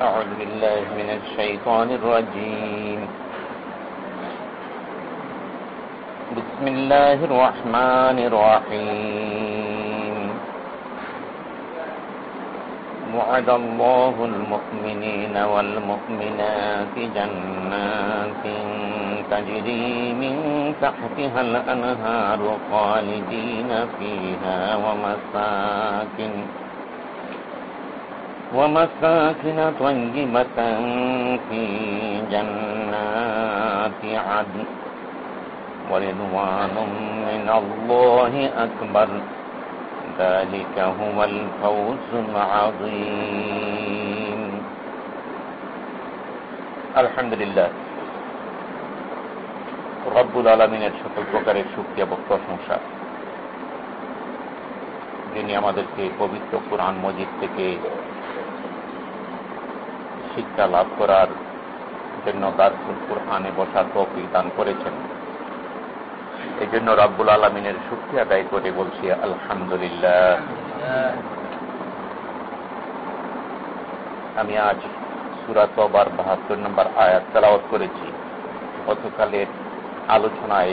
أعوذ بالله من الشيطان الرجيم. بسم الله الرحمن الرحيم. وعد الله المؤمنين والمؤمنات جنات تجري من تحتها الأنهار خالدين فيها ومساكن ومساكن طيبة في جنات عدن ورضوان من الله أكبر ذلك هو الفوز العظيم الحمد لله রব্বুল আলমিনের সকল প্রকারের শক্তি এবং প্রশংসা যিনি আমাদেরকে পবিত্র কোরআন মজিদ থেকে শিক্ষা লাভ করার জন্য দারফুল কোরআনে বসার তৌফিক দান করেছেন। এই জন্য রব্বুল আলমিনের শক্তি আদায় করে বলছি, আলহামদুলিল্লাহ। আমি আজ সুরাত বাহাত্তর নম্বর আয়াত তেলাওয়াত করেছি। গতকালের আলোচনায়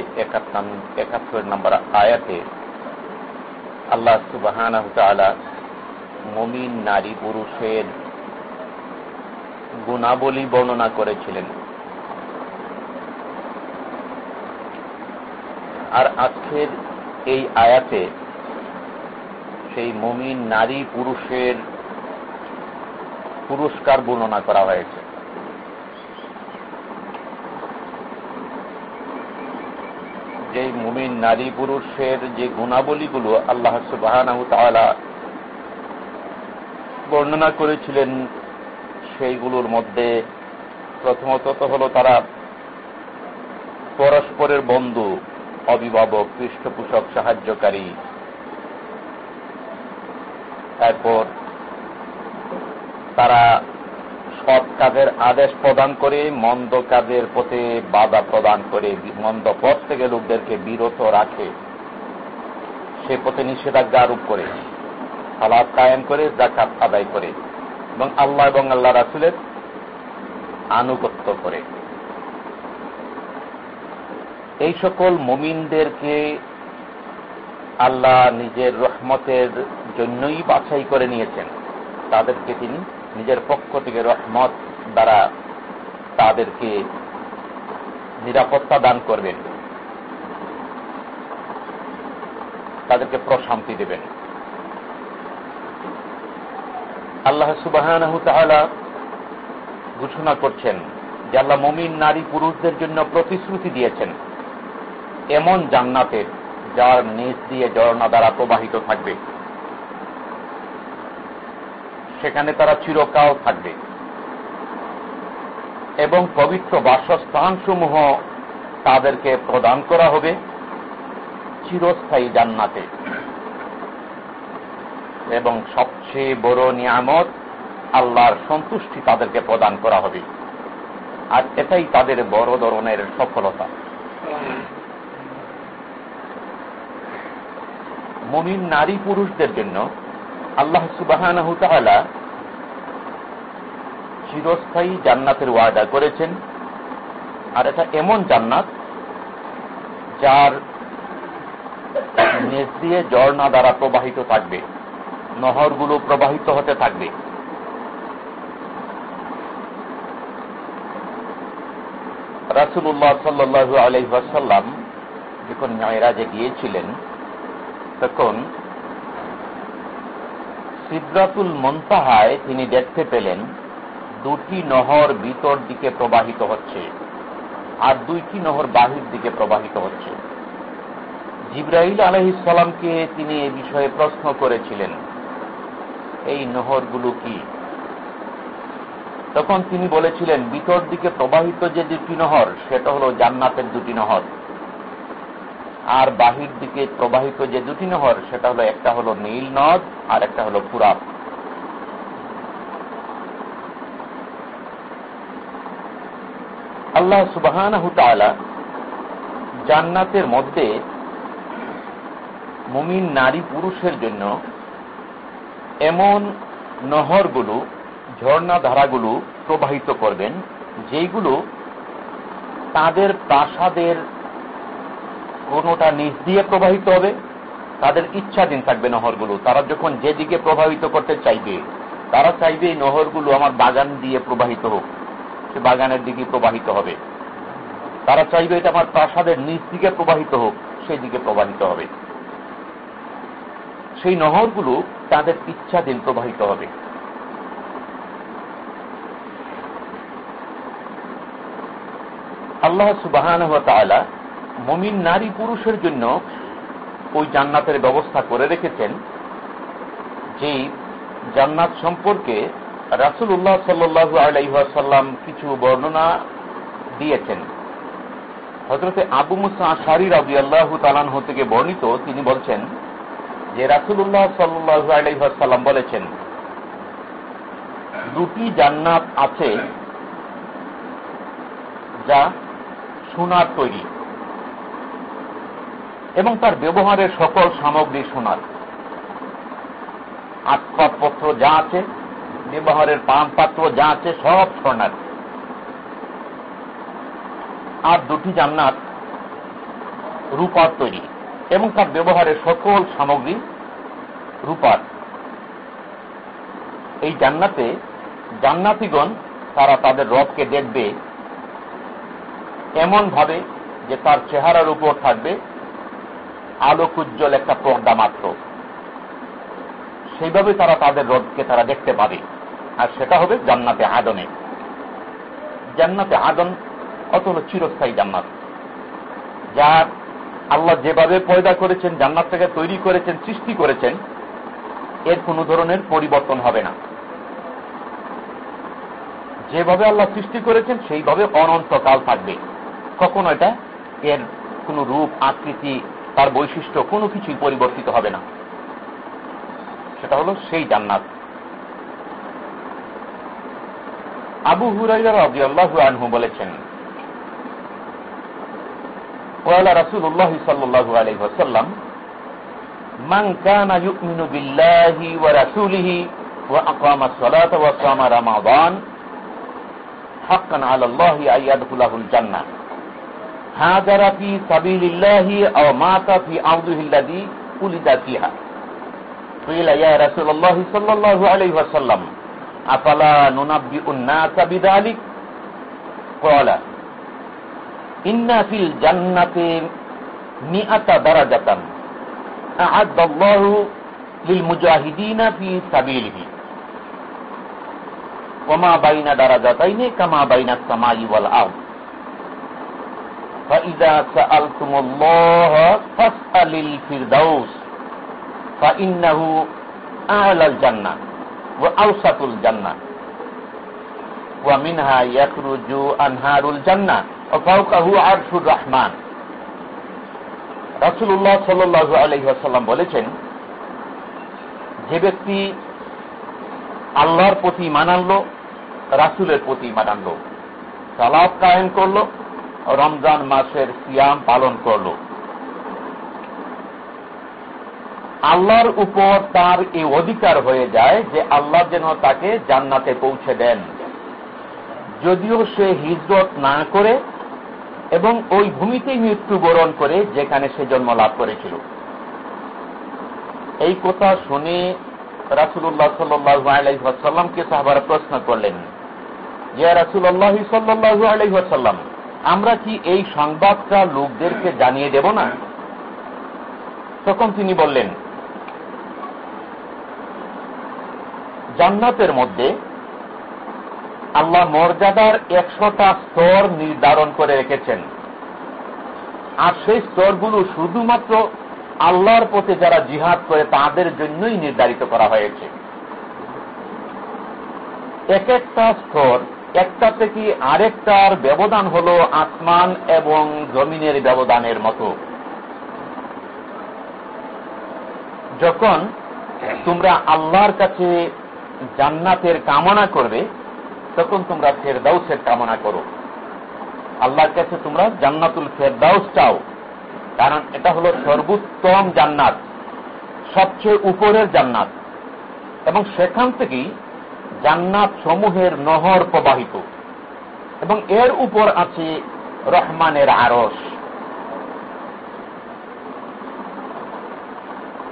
একাত্তর নম্বর আয়াতে আল্লাহ সুবাহ মমিন নারী পুরুষের গুণাবলী বর্ণনা করেছিলেন। আর আজকের এই আয়াতে সেই মমিন নারী পুরুষের পুরস্কার বর্ণনা করা হয়েছে। যে মুমিন নারী পুরুষের যে গুণাবলীগুলো আল্লাহ সুবাহ বর্ণনা করেছিলেন সেইগুলোর মধ্যে প্রথমত তো হল তারা পরস্পরের বন্ধু, অভিভাবক, পৃষ্ঠপোষক, সাহায্যকারী। তারপর তারা সৎ কাজের আদেশ প্রদান করে, মন্দ কাজের পথে বাধা প্রদান করে, মন্দ পথ থেকে লোকদেরকে বিরত রাখে। সে পথে নিষেধাজ্ঞা আরোপ করে সালাদ কায়েম করে, জাকাত আদায় করে। এবং আল্লাহ এবং আল্লাহ রাসুলের আনুগত্য করে। এই সকল মুমিনদেরকে আল্লাহ নিজের রহমতের জন্যই বাছাই করে নিয়েছেন। তাদেরকে তিনি নিজের পক্ষ থেকে রহমত দ্বারা তাদেরকে নিরাপত্তা দান করবেন। তাদেরকে প্রশান্তি দেবেন। আল্লাহ সুবাহ ঘোষণা করছেন যে আল্লাহ মমিন, নারী, পুরুষদের জন্য প্রতিশ্রুতি দিয়েছেন এমন জান্নাতের যার নিচ দিয়ে ঝর্ণা দ্বারা প্রবাহিত থাকবে। সেখানে তারা চিরকাল থাকবে। এবং পবিত্র বাসস্থানসমূহ তাদেরকে প্রদান করা হবে চিরস্থায়ী জান্নাতে। এবং সবচেয়ে বড় নিয়ামত আল্লাহর সন্তুষ্টি তাদেরকে প্রদান করা হবে। আর এটাই তাদের বড় ধরনের সফলতা। মমিন নারী পুরুষদের জন্য আল্লাহ সুবাহ চিরস্থায়ী জান্নাতের ওয়াদা করেছেন। আর এটা এমন জান্নাত যার নেচ দিয়ে ঝর্ণা দ্বারা প্রবাহিত থাকবে। নহরগুলো প্রবাহিত হতে থাকবে। রাসুল্লাহ সাল্লু আলহাসাল্লাম যখন মেয়েরাজে গিয়েছিলেন, তখন সিদ্রাতুল মন্তাহায় তিনি দেখতে পেলেন, দুটি নহর ভিতর দিকে প্রবাহিত হচ্ছে আর দুইটি নহর বাহির দিকে প্রবাহিত হচ্ছে। জিব্রাহিল আলহিসামকে তিনি এ বিষয়ে প্রশ্ন করেছিলেন। এই নহরগুলো কি? তখন তিনি বলেছিলেন ভিতর দিকে প্রবাহিত যে দুটি নহর, সেটা হল জান্নাতের দুটি নহর। আর বাহির দিকে প্রবাহিত যে দুটি নহর, সেটা হলো একটা হলো নীল নদ, আর একটা হলো পুরাত আল্লাহ সুবাহ জান্নাতের মধ্যে মুমিন নারী পুরুষের জন্য এমন নহরগুলো, ঝর্ণা ধারাগুলো প্রবাহিত করবেন, যেইগুলো তাদের প্রাসাদের কোনোটা নিচ দিয়ে প্রবাহিত হবে, তাদের ইচ্ছাধীন থাকবে নহরগুলো। তারা যখন যেদিকে প্রভাবিত করতে চাইবে, তারা চাইবে এই নহরগুলো আমার বাগান দিয়ে প্রবাহিত হোক, সে বাগানের দিকে প্রবাহিত হবে। তারা চাইবে এটা আমার প্রাসাদের নিচ দিকে প্রবাহিত হোক, সেই দিকে প্রবাহিত হবে। সেই নহরগুলো তাদের ইচ্ছাধীন প্রবাহিত হবে। আল্লাহ সুবাহান মমিন নারী পুরুষের জন্য ওই জান্নাতের ব্যবস্থা করে রেখেছেন যে জান্নাত সম্পর্কে রাসুল উল্লাহ সাল্লু আলাইসাল্লাম কিছু বর্ণনা দিয়েছেন। হজরতে আবু মুসা আশারি রাবি আল্লাহ তালান থেকে বর্ণিত, তিনি বলছেন যে রাসুল্লাহ সাল্লু আলাইসাল্লাম বলেছেন, দুটি জান্নাত আছে যা সোনার তৈরি এবং তার ব্যবহারের সকল সামগ্রী সোনার। আসবাবপত্র যা আছে, ব্যবহারের পান পাত্র যা আছে, সব সোনার। আর দুটি জান্নাত রূপার তৈরি। এবং তার ব্যবহারের সকল সামগ্রী রূপার। এই জান্নাতে জান্নাতিগণ, তারা তাদের রবকে দেখবে এমন ভাবে যে তার চেহারার উপর থাকবে আলোক উজ্জ্বল একটা পর্দা মাত্র। সেইভাবে তারা তাদের রবকে তারা দেখতে পাবে। আর সেটা হবে জান্নাতে আদনে। জান্নাতে আদন অত হল চিরস্থায়ী জান্নাত। যার আল্লাহ যেভাবে পয়দা করেছেন জান্নাতটাকে তৈরি করেছেন, সৃষ্টি করেছেন, এর কোন ধরনের পরিবর্তন হবে না। যেভাবে আল্লাহ সৃষ্টি করেছেন, সেইভাবে অনন্তকাল থাকবে। কখনো এটা এর কোন রূপ, আকৃতি, তার বৈশিষ্ট্য, কোনো কিছুই পরিবর্তিত হবে না। সেটা হলো সেই জান্নাত। আবু হুরাইরা রাজি আল্লাহ আনহু বলেছেন قال رسول الله صلى الله عليه وسلم من كان يؤمن بالله ورسوله وأقام الصلاة وصام رمضان حقا على الله أن يدخله الجنة. هاجر في سبيل الله أو مات في أرضه الذي ولد فيها. قيل يا رسول الله صلى الله عليه وسلم أفلا ننبئ الناس بذلك؟ قال إن في الجنة مئة درجة. أعد الله للمجاهدين في سبيله. وما بين درجتين كما بين السماء والأرض. فإذا سألتم الله فاسأل الفردوس. فإنه أعلى الجنة وأوسط الجنة. ومنها يخرج أنهار الجنة. রহমান। রাসুল্লাহ সাল্লু আলহিহাসাল্লাম বলেছেন, যে ব্যক্তি আল্লাহর প্রতি মানানল রাসুলের প্রতি মানানল সালাদ কায়েম করল, রমজান মাসের সিয়াম পালন করল। আল্লাহর উপর তার এই অধিকার হয়ে যায় যে আল্লাহ যেন তাকে জান্নাতে পৌঁছে দেন। যদিও সে হিজরত না করে এবং ওই ভূমিতেই মৃত্যুবরণ করে যেখানে সে জন্ম লাভ করেছিল। এই কথা শুনে রাসুল্লাহ সাল্লাইসাল্লামকে সাহাবারা প্রশ্ন করলেন যে রাসুল্লাহ সাল্লাহ আলাইসাল্লাম আমরা কি এই সংবাদটা লোকদেরকে জানিয়ে দেব না? তখন তিনি বললেন, জান্নাতের মধ্যে আল্লাহ মর্যাদার একশোটা স্তর নির্ধারণ করে রেখেছেন। আর সেই স্তরগুলো শুধুমাত্র আল্লাহর পথে যারা জিহাদ করে তাদের জন্যই নির্ধারিত করা হয়েছে। এক একটা স্তর, একটা থেকে আরেকটার ব্যবধান হল আসমান এবং জমিনের ব্যবধানের মতো। যখন তোমরা আল্লাহর কাছে জান্নাতের কামনা করবে তখন তোমরা ফেরদাউসের কামনা করো। আল্লাহর কাছে তোমরা জান্নাতুল ফেরদাউস চাও। কারণ এটা হলো সর্বোত্তম জান্নাত, সবচেয়ে উপরের জান্নাত। এবং সেখান থেকেই জান্নাত সমূহের নহর প্রবাহিত। এবং এর উপর আছে রহমানের আরস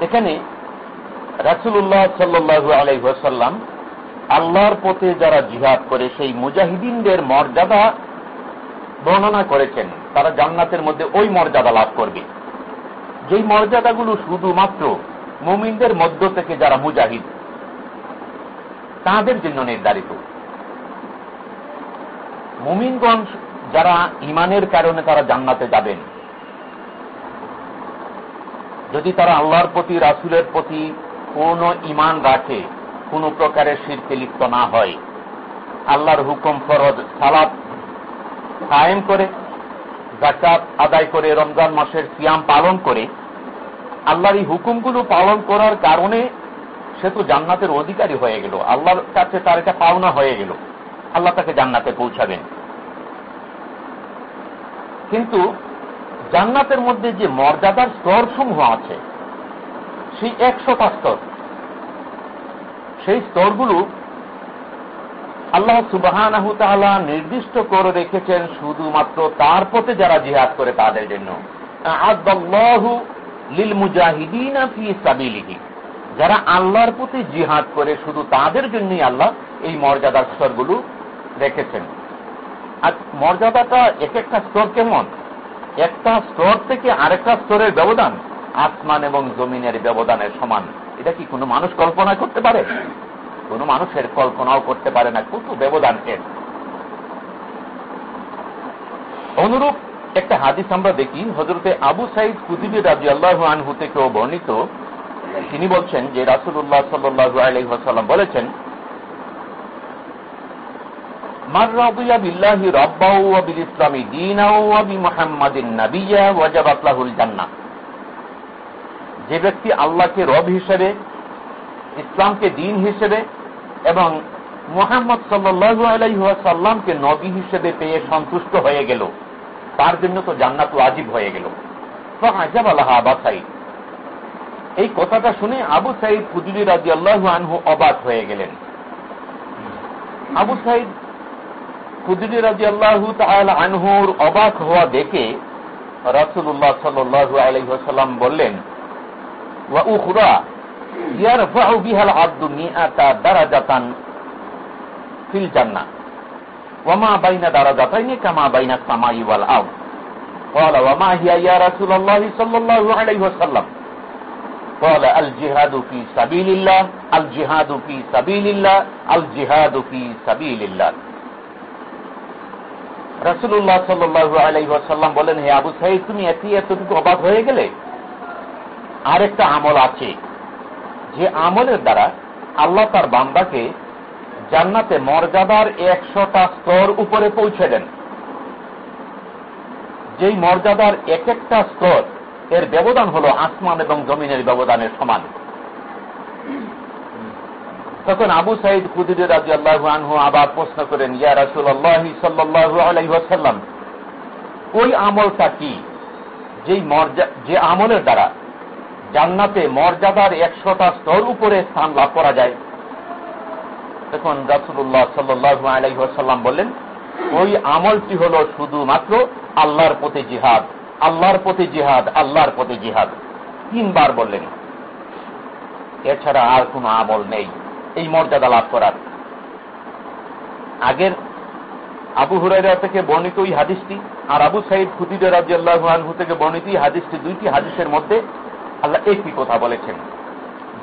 এখানে রাসুল্লাহ সাল্লু আলাইসাল্লাম আল্লাহর পথে যারা জিহাদ করে, সেই মুজাহিদিনদের মর্যাদা বর্ণনা করেছেন। তারা জান্নাতের মধ্যে ওই মর্যাদা লাভ করবে। যেই মর্যাদাগুলো শুধুমাত্র মুমিনদের মধ্য থেকে যারা মুজাহিদ, তাদের জন্য নির্ধারিত। মুমিনগঞ্জ যারা ইমানের কারণে তারা জান্নাতে যাবেন। যদি তারা আল্লাহর প্রতি, রাসুলের প্রতি কোন ইমান রাখে কোন প্রকারের শিরকে লিপ্ত না হয়। আল্লাহর হুকুম ফরজ সালাদ কায়েম করে জাকাত আদায় করে, রমজান মাসের সিয়াম পালন করে। আল্লাহর এই হুকুমগুলো পালন করার কারণে সে তো জান্নাতের অধিকারী হয়ে গেল। আল্লাহর কাছে তার এটা পাওনা হয়ে গেল। আল্লাহ তাকে জান্নাতে পৌঁছাবেন। কিন্তু জান্নাতের মধ্যে যে মর্যাদার স্তর সমূহ আছে, সেই একশোটা স্তর। সেই স্তরগুলো আল্লাহ সুবাহ নির্দিষ্ট করে রেখেছেন শুধুমাত্র তার পথে যারা জিহাদ করে তাদের জন্য। লিল যারা আল্লাহর প্রতি জিহাদ করে শুধু তাদের জন্যই আল্লাহ এই মর্যাদার স্তরগুলো রেখেছেন। আর মর্যাদাটা এক একটা স্তর কেমন? একটা স্তর থেকে আরেকটা স্তরের ব্যবধান, আসমান এবং জমিনের ব্যবধানের সমান। এটা কি কোনো মানুষ কল্পনা করতে পারে? কোন মানুষের কল্পনাও করতে পারে না। কত ব্যবধান এর। অনুরূপ একটা হাদিস আমরা দেখি হজরতে আবু সাইদ কুদিবি রাজি আল্লাহ আনহু থেকেও বর্ণিত। তিনি বলছেন যে রাসুল্লাহ সাল্লু আলহাম বলেছেন বিল্লাহি রাব্বাহু ওয়া বিল ইসলামি দীনাহু ওয়া বিমুহাম্মাদিন নাবিয়্যা ওয়াজাবাত জান্নাহ। যে ব্যক্তি আল্লাহকে রব হিসেবে, ইসলামকে দিন হিসেবে এবং মোহাম্মদ সাল্লু আলাইসাল্লামকে নবী হিসেবে পেয়ে সন্তুষ্ট হয়ে গেল, তার জন্য তো জান্নাত আজিব হয়ে গেল। আজাব আল্লাহ আবা সাইদ এই কথাটা শুনে আবু সাইদ কুদুরি রাজি আল্লাহ আনহু অবাক হয়ে গেলেন। আবু সাইদ কুদুরি রাজি আল্লাহ আনহুর অবাক হওয়া দেখে রাসুল্লাহ সাল্লু আলহাম বললেন ওয়া উখরা ইয়ারফাউ বিহাল আব্দু মিআতা দারাজাতান ফিল জান্নাহ ওয়ামা বাইনা দারাজাতাইনি কামা বাইনা সামাই ওয়াল আরদ قال وما هي يا رسول الله صلى الله عليه وسلم قال الجهاد في سبيل الله الجهاد في سبيل الله الجهاد في سبيل الله রাসুল্লাহ সাল্লু আলাই ওয়াসাল্লাম বলেন হে আবু সাহিদ তুমি এটি এতটুকু অবাক হয়ে গেলে আরেকটা আমল আছে। যে আমলের দ্বারা আল্লাহ তার বান্দাকে জান্নাতে মর্যাদার একশোটা স্তর উপরে পৌঁছে দেন। যেই মর্যাদার এক একটা স্তর, এর ব্যবধান হল আসমান এবং জমিনের ব্যবধানের সমান। তখন আবু সাইদ কুদির রাজি আল্লাহ আনহু আবার প্রশ্ন করেন, ইয়া রাসুল আল্লাহ সাল্লাহ আলাইসাল্লাম ওই আমলটা কি? যেই মর্যা, যে আমলের দ্বারা জান্নাতে মর্যাদার একশোটা স্তর উপরে স্থান লাভ করা যায়। তখন রাসুল্লাহ সাল্লু বললেন, ওই আমলটি হল শুধুমাত্র আল্লাহর পথে জিহাদ, আল্লাহর পথে জিহাদ, আল্লাহর পথে জিহাদ। তিনবার বললেন। এছাড়া আর কোন আমল নেই, এই মর্যাদা লাভ করার। আগের আবু হুরাইরা থেকে বর্ণিত ওই হাদিসটি আর আবু সাইদ খুদিদের রাজি আল্লাহ থেকে বর্ণিত হাদিসটি দুইটি হাদিসের মধ্যে আল্লাহ একই কথা বলেছেন।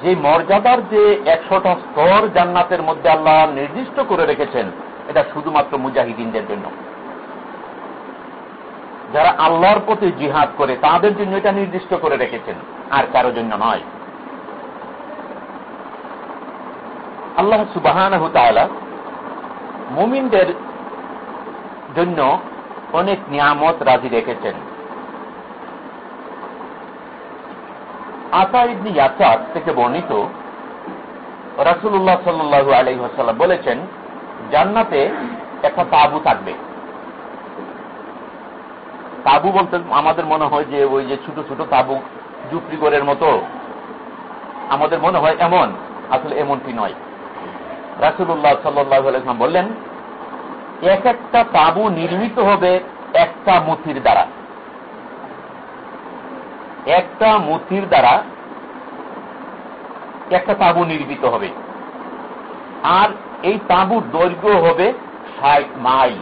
যে মর্যাদার যে একশোটা স্তর জান্নাতের মধ্যে আল্লাহ নির্দিষ্ট করে রেখেছেন, এটা শুধুমাত্র মুজাহিদিনদের জন্য। যারা আল্লাহর প্রতি জিহাদ করে, তাদের জন্য এটা নির্দিষ্ট করে রেখেছেন, আর কারও জন্য নয়। আল্লাহ সুবাহ মুমিনদের জন্য অনেক নিয়ামত রাজি রেখেছেন। আতা ইবনি ইয়াসার থেকে বর্ণিত রাসুল্লাহ সাল্লু আলহিহাসাল্লাম বলেছেন, জান্নাতে একটা তাবু থাকবে। তাবু বলতে আমাদের মনে হয় যে ওই যে ছোট ছোট তাবু জুপড়িগড়ের মতো, আমাদের মনে হয় এমন, আসলে এমনটি নয়। রাসুল্লাহ সাল্লাম বললেন, এক একটা তাবু নির্মিত হবে একটা মুথির দ্বারা। একটা মুথির দ্বারা একটা তাবু নির্মিত হবে। আর এই তাঁবুর দৈর্ঘ্য হবে ষাট মাইল।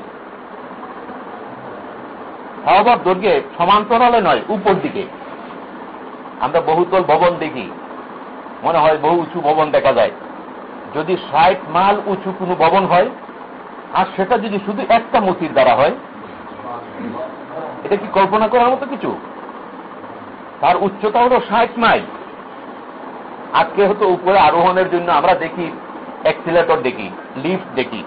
সহবর দৈর্ঘ্যে সমান্তরালে নয়, উপর দিকে। আমরা বহুতল ভবন দেখি। মনে হয় বহু উঁচু ভবন দেখা যায়। যদি ষাট মাল উঁচু কোনো ভবন হয়, আর সেটা যদি শুধু একটা মতির দ্বারা হয়, এটা কি কল্পনা করার মতো কিছু? তার উচ্চতা হল ষাট মাইল। আজকে হয়তো উপরে আরোহণের জন্য আমরা দেখি অ্যাক্সিলেটর দেখি লিফট দেখি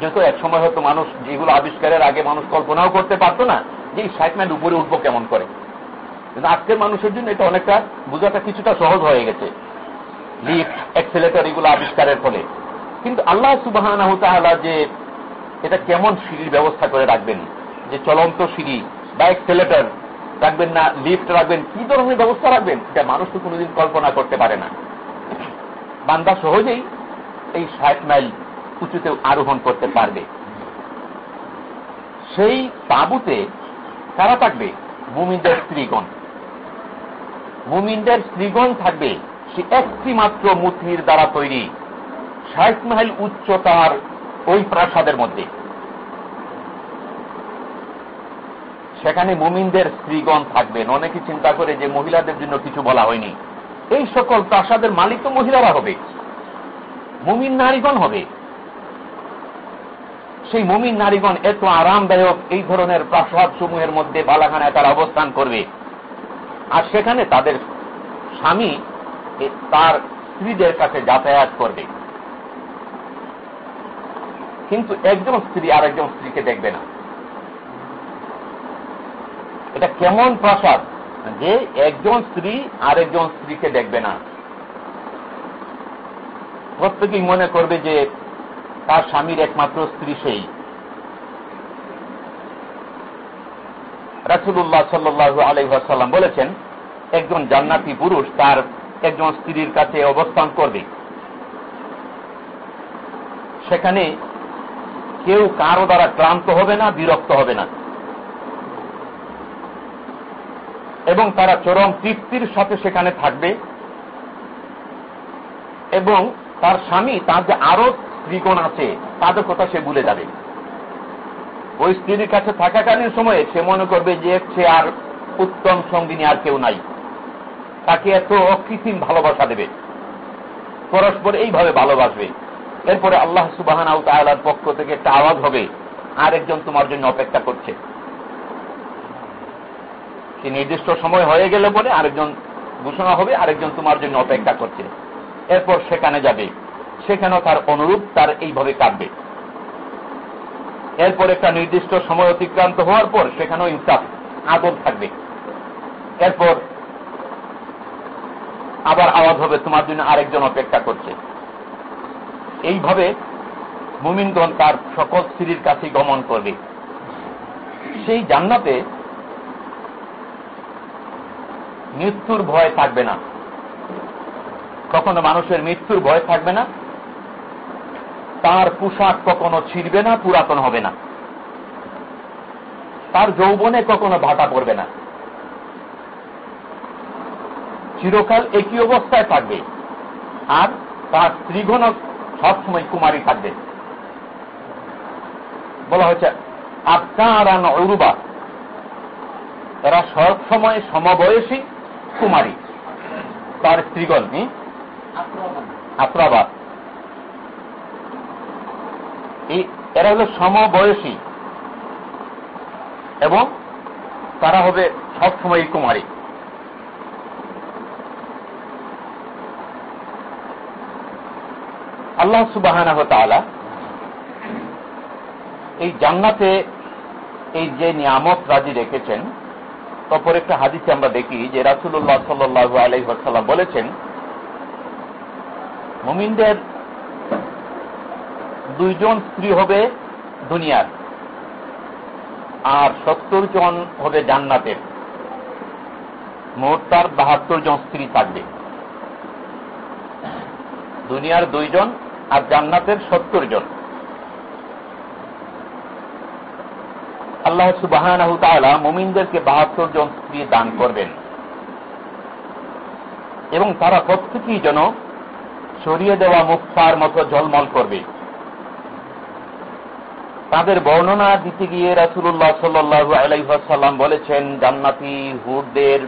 যেহেতু এক সময় হয়তো মানুষ যেগুলো আবিষ্কারের আগে মানুষ কল্পনাও করতে পারতো না যে এই ষাট মাইল উপরে উঠবো কেমন করে। কিন্তু আজকের মানুষের জন্য এটা অনেকটা বোঝাটা কিছুটা সহজ হয়ে গেছে। লিফট অ্যাক্সিলেটর এগুলো আবিষ্কারের ফলে। কিন্তু আল্লাহ সুবাহ যে এটা কেমন সিঁড়ির ব্যবস্থা করে রাখবেন, যে চলন্ত সিঁড়ি বা অ্যাক্সিলেটর রাখবেন না লিফট রাখবেন, কি ধরনের ব্যবস্থা রাখবেন এটা মানুষ তো কোনোদিন কল্পনা করতে পারে না। বান্দা সহজেই এই ষাট মাইল উঁচুতে আরোহণ করতে পারবে। সেই তাবুতে কারা থাকবে মুমিনদের স্ত্রীগণ। মুমিনদের স্ত্রীগণ থাকবে সে একটি মাত্র মুথির দ্বারা তৈরি ষাট মাইল উচ্চতার ওই প্রাসাদের মধ্যে। সেখানে মুমিনদের স্ত্রীগণ থাকবেন। অনেকে চিন্তা করে যে মহিলাদের জন্য কিছু বলা হয়নি। এই সকল প্রাসাদের মালিক তো মহিলারা হবে। মুমিন নারীগণ হবে। সেই মুমিন নারীগণ এত আরামদায়ক এই ধরনের প্রাসাদ সমূহের মধ্যে বালাখানায় তারা অবস্থান করবে। আর সেখানে তাদের স্বামী তার স্ত্রীদের কাছে যাতায়াত করবে। কিন্তু একজন স্ত্রী আর একজন স্ত্রীকে দেখবে না। এটা কেমন প্রাসাদ? যে একজন স্ত্রী আরেকজন স্ত্রীকে দেখবে না। প্রত্যেকেই মনে করবে যে তার স্বামীর একমাত্র স্ত্রী সেই। রাসুল্লাহ সাল্লু আলহাসাল্লাম বলেছেন, একজন জান্নাতি পুরুষ তার একজন স্ত্রীর কাছে অবস্থান করবে। সেখানে কেউ কারও দ্বারা ক্লান্ত হবে না, বিরক্ত হবে না। এবং তারা চরম তৃপ্তির সাথে সেখানে থাকবে। এবং তার স্বামী, তার যে আরও স্ত্রীগণ আছে, তাদের কথা সে ভুলে যাবে। ওই স্ত্রীর কাছে থাকাকালীন সময়ে সে মনে করবে যে সে আর উত্তম সঙ্গিনী আর কেউ নাই। তাকে এত অকৃত্রিম ভালোবাসা দেবে। পরস্পর এইভাবে ভালোবাসবে। এরপরে আল্লাহ সুবাহান তালার পক্ষ থেকে একটা আওয়াজ হবে, আরেকজন তোমার জন্য অপেক্ষা করছে। নির্দিষ্ট সময় হয়ে গেলে পরে আরেকজন ঘোষণা হবে, আরেকজন তোমার জন্য অপেক্ষা করছে। এরপর সেখানে যাবে। সেখানেও তার অনুরূপ, তার এইভাবে কাটবে এরপর একটা নির্দিষ্ট সময় অতিক্রান্ত হওয়ার পর সেখানেও ইনসাফ আদর থাকবে। এরপর আবার আওয়াজ হবে, তোমার জন্য আরেকজন অপেক্ষা করছে। এইভাবে মুমিনগণ তার সকল স্ত্রীর কাছে গমন করবে। সেই জান্নাতে মৃত্যুর ভয় থাকবে না। কখনো মানুষের মৃত্যুর ভয় থাকবে না। তার পোশাক কখনো ছিড়বে না, পুরাতন হবে না। তার যৌবনে কখনো ভাটা পড়বে না। চিরকাল একই অবস্থায় থাকবে আর তার স্ত্রীগণ সবসময় কুমারী থাকবে। বলা হয়েছে আত্মারান অরুবা এরা সব সময় সমবয়সী কুমারী। তার স্ত্রীগণ আত্রাবাদ এরা হল সমবয়সী। এবং তারা হবে সবসময় কুমারী। আল্লাহ সুবাহ এই জান্নাতে এই যে নিয়ামত রাজি রেখেছেন তপর একটা হাদিসে আমরা দেখি যে রাসুল্লাহ সাল্লু আলাইসাল্লাম বলেছেন, মুমিনদের দুইজন স্ত্রী হবে দুনিয়ার, আর সত্তর জন হবে জান্নাতের। মোট তার বাহাত্তর জন স্ত্রী থাকবে। দুনিয়ার দুইজন আর জান্নাতের সত্তর জন। আল্লাহ সুবাহ মুমিনদেরকে বাহাত্তর জন স্ত্রী দান করবেন। এবং তারা প্রত্যেকেই যেন সরিয়ে দেওয়া মুক্তার মতো জলমল করবে। তাদের বর্ণনা দিতে গিয়ে রাসুল্লাহ সাল্লু আলাইসাল্লাম বলেছেন, জান্নাতি হুরদের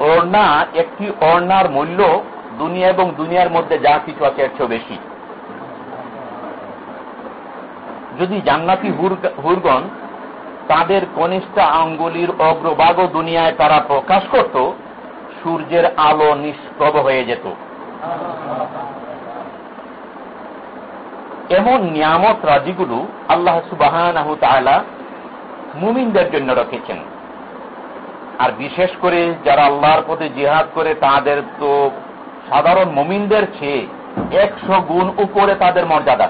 ওড়না একটি ওড়নার মূল্য দুনিয়া এবং দুনিয়ার মধ্যে যা কিছু আছে এর চেয়েও বেশি। যদি জান্নাতি হুরগণ তাদের কনিষ্ঠ আঙ্গুলির অগ্রভাগ দুনিয়ায় তারা প্রকাশ করত, সূর্যের আলো নিষ্প্রভ হয়ে যেত। এমন নিয়ামত রাজিগুলো আল্লাহ সুবাহ মুমিনদের জন্য রেখেছেন। আর বিশেষ করে যারা আল্লাহর পথে জিহাদ করে, তাদের তো সাধারণ মুমিনদের চেয়ে একশো গুণ উপরে তাদের মর্যাদা।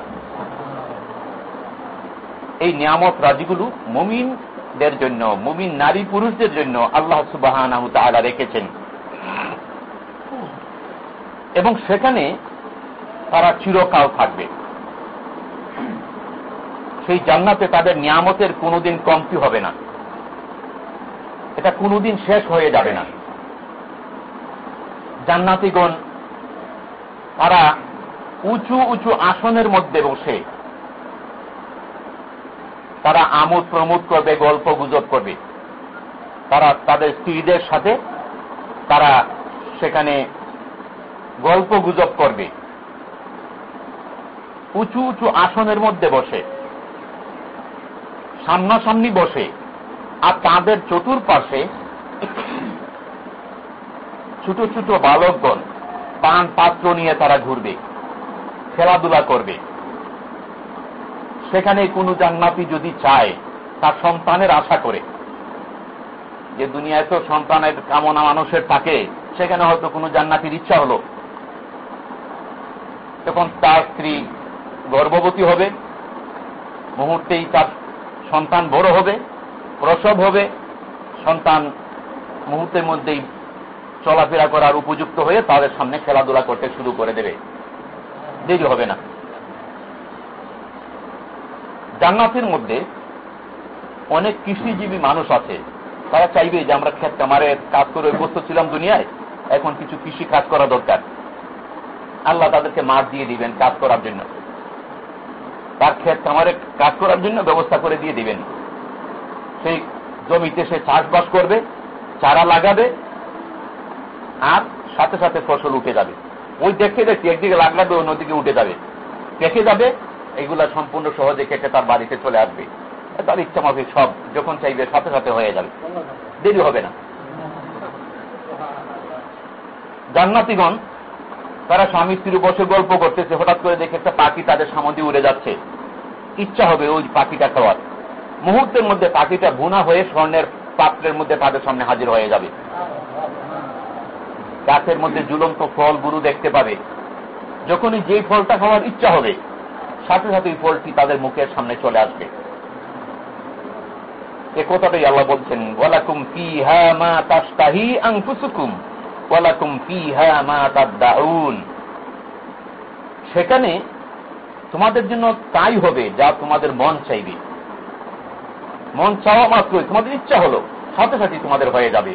এই নিয়ামত রাজিগুলো মুমিনদের জন্য, মুমিন নারী পুরুষদের জন্য আল্লাহ সুবাহ রেখেছেন। এবং সেখানে তারা চিরকাল থাকবে। সেই জান্নাতে তাদের নিয়ামতের কোনোদিন কমতি হবে না। এটা কোনোদিন শেষ হয়ে যাবে না। জান্নাতিগণ তারা উঁচু উঁচু আসনের মধ্যে বসে তারা আমোদ প্রমোদ করবে, গল্প গুজব করবে। তারা তাদের স্ত্রীদের সাথে তারা সেখানে গল্প গুজব করবে। উঁচু উঁচু আসনের মধ্যে বসে, সামনাসামনি বসে, আর তাদের চতুর্পাশে ছোট ছোট বালকগণ পান পাত্র নিয়ে তারা ঘুরবে, খেলাধুলা করবে। সেখানে কোনো জান্নাতি যদি চায়, তার সন্তানের আশা করে। যে দুনিয়ায় তো সন্তানের কামনা মানুষের থাকে, সেখানে হয়তো কোনো জান্নাতির ইচ্ছা হলো। তখন তার স্ত্রী গর্ভবতী হবে, মুহূর্তেই তার সন্তান বড় হবে, প্রসব হবে, সন্তান মুহূর্তের মধ্যেই চলাফেরা করার উপযুক্ত হয়ে তাদের সামনে খেলাধুলা করতে শুরু করে দেবে। দেরি হবে না। জান্নাতের মধ্যে অনেক কৃষিজীবী মানুষ আছে। তারা চাইবে যে আমরা ক্ষেত কামারে কাজ করে অভ্যস্ত ছিলাম দুনিয়ায়, এখন কিছু কৃষি কাজ করা দরকার। আল্লাহ তাদেরকে মাঠ দিয়ে দিবেন কাজ করার জন্য। তার ক্ষেত কামারে কাজ করার জন্য ব্যবস্থা করে দিয়ে দিবেন। সেই জমিতে সে চাষবাস করবে, চারা লাগাবে, আর সাথে সাথে ফসল উঠে যাবে। ওই দেখতে দেখছি একদিকে লাগাবে, অন্যদিকে উঠে যাবে। কেটে যাবে এগুলা সম্পূর্ণ সহজে কেটে তার বাড়িতে চলে আসবে। তার ইচ্ছা মাফিক সব যখন চাইবে সাথে সাথে হয়ে যাবে। দেরি হবে না। জান্নাতিগণ, তারা স্বামী স্ত্রী বসে গল্প করতেছে, হঠাৎ করে দেখে একটা পাখি তাদের সামনে উড়ে যাচ্ছে। ইচ্ছা হবে ওই পাখিটা খাওয়ার। মুহূর্তের মধ্যে পাখিটা ভুনা হয়ে স্বর্ণের পাত্রের মধ্যে তাদের সামনে হাজির হয়ে যাবে। গাছের মধ্যে ঝুলন্ত ফল গুরু দেখতে পাবে। যখনই যেই ফলটা খাওয়ার ইচ্ছা হবে সাথে সাথে এই ফলটি তাদের মুখের সামনে চলে আসবে। এ কথাটাই আল্লাহ বলছেন, ওয়ালাকুম ফি হা মা তাস্তাহি আংফুসুকুম ওয়ালাকুম ফি হা মা তাদ্দাউন। সেখানে তোমাদের জন্য তাই হবে যা তোমাদের মন চাইবে। মন চাওয়া মাত্রই, তোমাদের ইচ্ছা হলো সাথে সাথে তোমাদের হয়ে যাবে।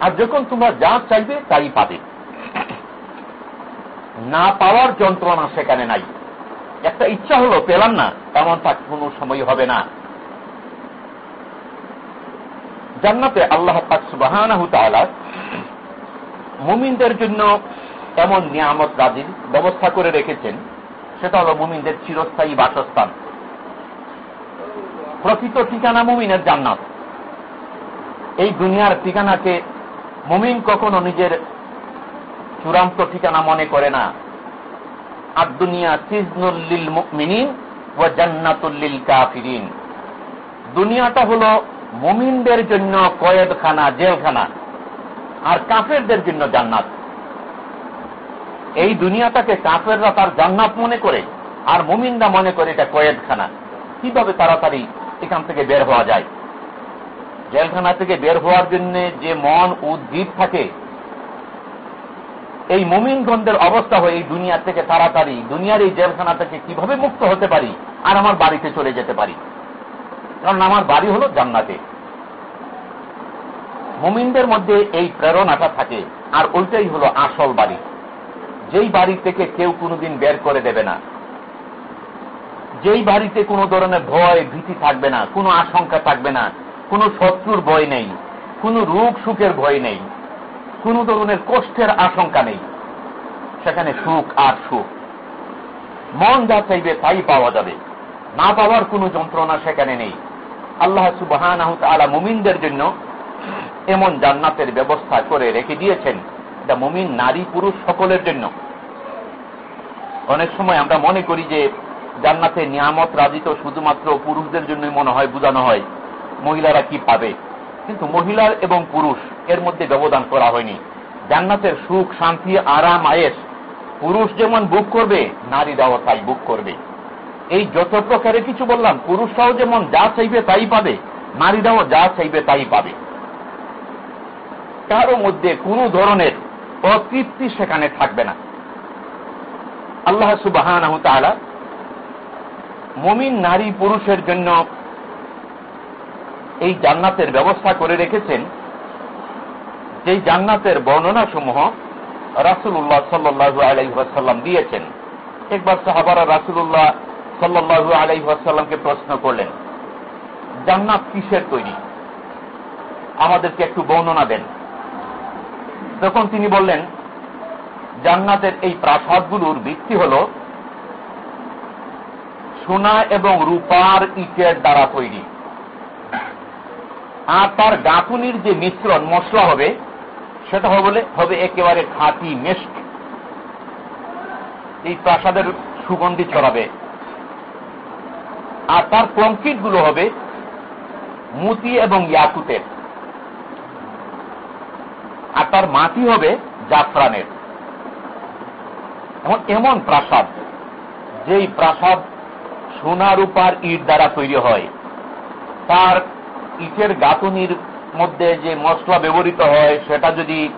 আর যখন তোমরা যা চাইবে তাই পাবে। না পাওয়ার যন্ত্রণা সেখানে নাই। একটা ইচ্ছা হলো, পেলাম না। তেমন তার কোন সময় হবে না। জান্নাতে আল্লাহ মুমিনদের জন্য এমন নিয়ামত রাজির ব্যবস্থা করে রেখেছেন। সেটা হল মুমিনদের চিরস্থায়ী বাসস্থান। প্রকৃত ঠিকানা মুমিনের জান্নাত। এই দুনিয়ার ঠিকানাকে মুমিন কখনো নিজের চূড়ান্ত ঠিকানা মনে করে না। আর দুনিয়া সিজনুল্লিল মুমিনিন ও জান্নাতুল্লিল কাফিরিন। দুনিয়াটা হল মুমিনদের জন্য কয়েদখানা, জেলখানা, আর কাফেরদের জন্য জান্নাত। এই দুনিয়াটাকে কাফেররা তার জান্নাত মনে করে, আর মুমিনরা মনে করে এটা কয়েদখানা। কীভাবে তাড়াতাড়ি এখান থেকে বের হওয়া যায়? জেলখানা থেকে বের হওয়ার জন্য যে মন উদ্ভিদ থাকে এই মুমিনগন্ধের অবস্থা হয়ে এই দুনিয়া থেকে তাড়াতাড়ি, দুনিয়ার এই জেলখানা থেকে কীভাবে মুক্ত হতে পারি? আর আমার বাড়িতে চলে যেতে পারি? কারণ আমার বাড়ি হলো জান্নাতে। মুমিনদের মধ্যে এই প্রেরণাটা থাকে, আর ওইটাই হলো আসল বাড়ি। যেই বাড়ি থেকে কেউ কোনোদিন বের করে দেবে না। যেই বাড়িতে কোনো ধরনের ভয়, ভীতি থাকবে না, কোনো আশঙ্কা থাকবে না, কোনো শত্রুর ভয় নেই, কোনো রোগ সুখের ভয় নেই কোনো ধরনের কষ্টের আশঙ্কা নেই। সেখানে সুখ আর সুখ। মন যা চাইবে তাই পাওয়া যাবে। না পাওয়ার কোনো যন্ত্রণা সেখানে নেই। আল্লাহ সুবাহান আলা মুমিনদের জন্য এমন জান্নাতের ব্যবস্থা করে রেখে দিয়েছেন। এটা মুমিন, নারী, পুরুষ সকলের জন্য। অনেক সময় আমরা মনে করি যে জান্নাতে নিয়ামত রাজিত শুধুমাত্র পুরুষদের জন্যই মনে হয়, বোঝানো হয়। মহিলারা কি পাবে? কিন্তু মহিলার এবং পুরুষ এর মধ্যে ব্যবধান করা হয়নি। জান্নাতের সুখ, শান্তি, আরাম আয়েস পুরুষ যেমন বুক করবে, নারীরাও তাই বুক করবে। এই যত প্রকারে কিছু বললাম, পুরুষরাও যেমন যা চাইবে তাই পাবে, নারীরাও যা চাইবে তাই পাবে। কারও মধ্যে কোন ধরনের অতৃপ্তি সেখানে থাকবে না। আল্লাহ সুবাহ মমিন, নারী, পুরুষের জন্য এই জান্নাতের ব্যবস্থা করে রেখেছেন। যেই জান্নাতের বর্ণনা সমূহ রাসুল্লাহ সাল্লু আলাইসাল্লাম দিয়েছেন। একবার সাহাবারা রাসুল্লাহ সাল্লু আলাইসাল্লামকে প্রশ্ন করলেন, জান্নাত কিসের তৈরি? আমাদেরকে একটু বর্ণনা দেন। তখন তিনি বললেন, জান্নাতের এই প্রাসাদগুলোর ভিত্তি হল সোনা এবং রূপার ইটের দ্বারা তৈরি। আর তার গাঁথুনির যে মিশ্রণ, মশলা হবে সেটা হবে হবে একেবারে খাঁটি মেস্ক এই প্রাসাদের সুগন্ধি ছড়াবে। আর তার কংক্রিটগুলো হবে মুতি এবং ইয়াকুতের। আর তার মাটি হবে জাফরানের। এমন প্রাসাদ, যেই প্রাসাদ সোনা রূপার ইট দ্বারা তৈরি হয়। তার ইটের গাঁথনির মধ্যে যে মশলা ব্যবহৃত হয়, সেটা যদি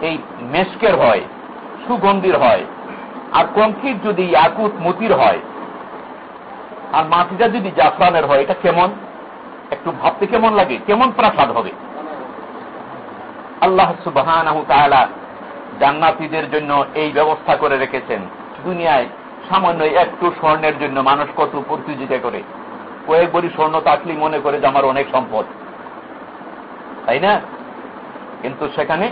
এই মেস্কের হয়, সুগন্ধির হয়, আর কংক্রিট যদি ইয়াকুত মতির হয়, আর মাটিটা যদি জাফরানের হয়, এটা কেমন? একটু ভাবতে কেমন লাগে? কেমন প্রাসাদ হবে? আল্লাহ সুবাহ জান্নাতিদের জন্য এই ব্যবস্থা করে রেখেছেন। দুনিয়ায় সামান্য একটু স্বর্ণের জন্য মানুষ কত প্রতিযোগিতা করে। কয়েক বড়ি স্বর্ণ থাকলেই মনে করে যে আমার অনেক সম্পদ। তাই না? কিন্তু সেখানে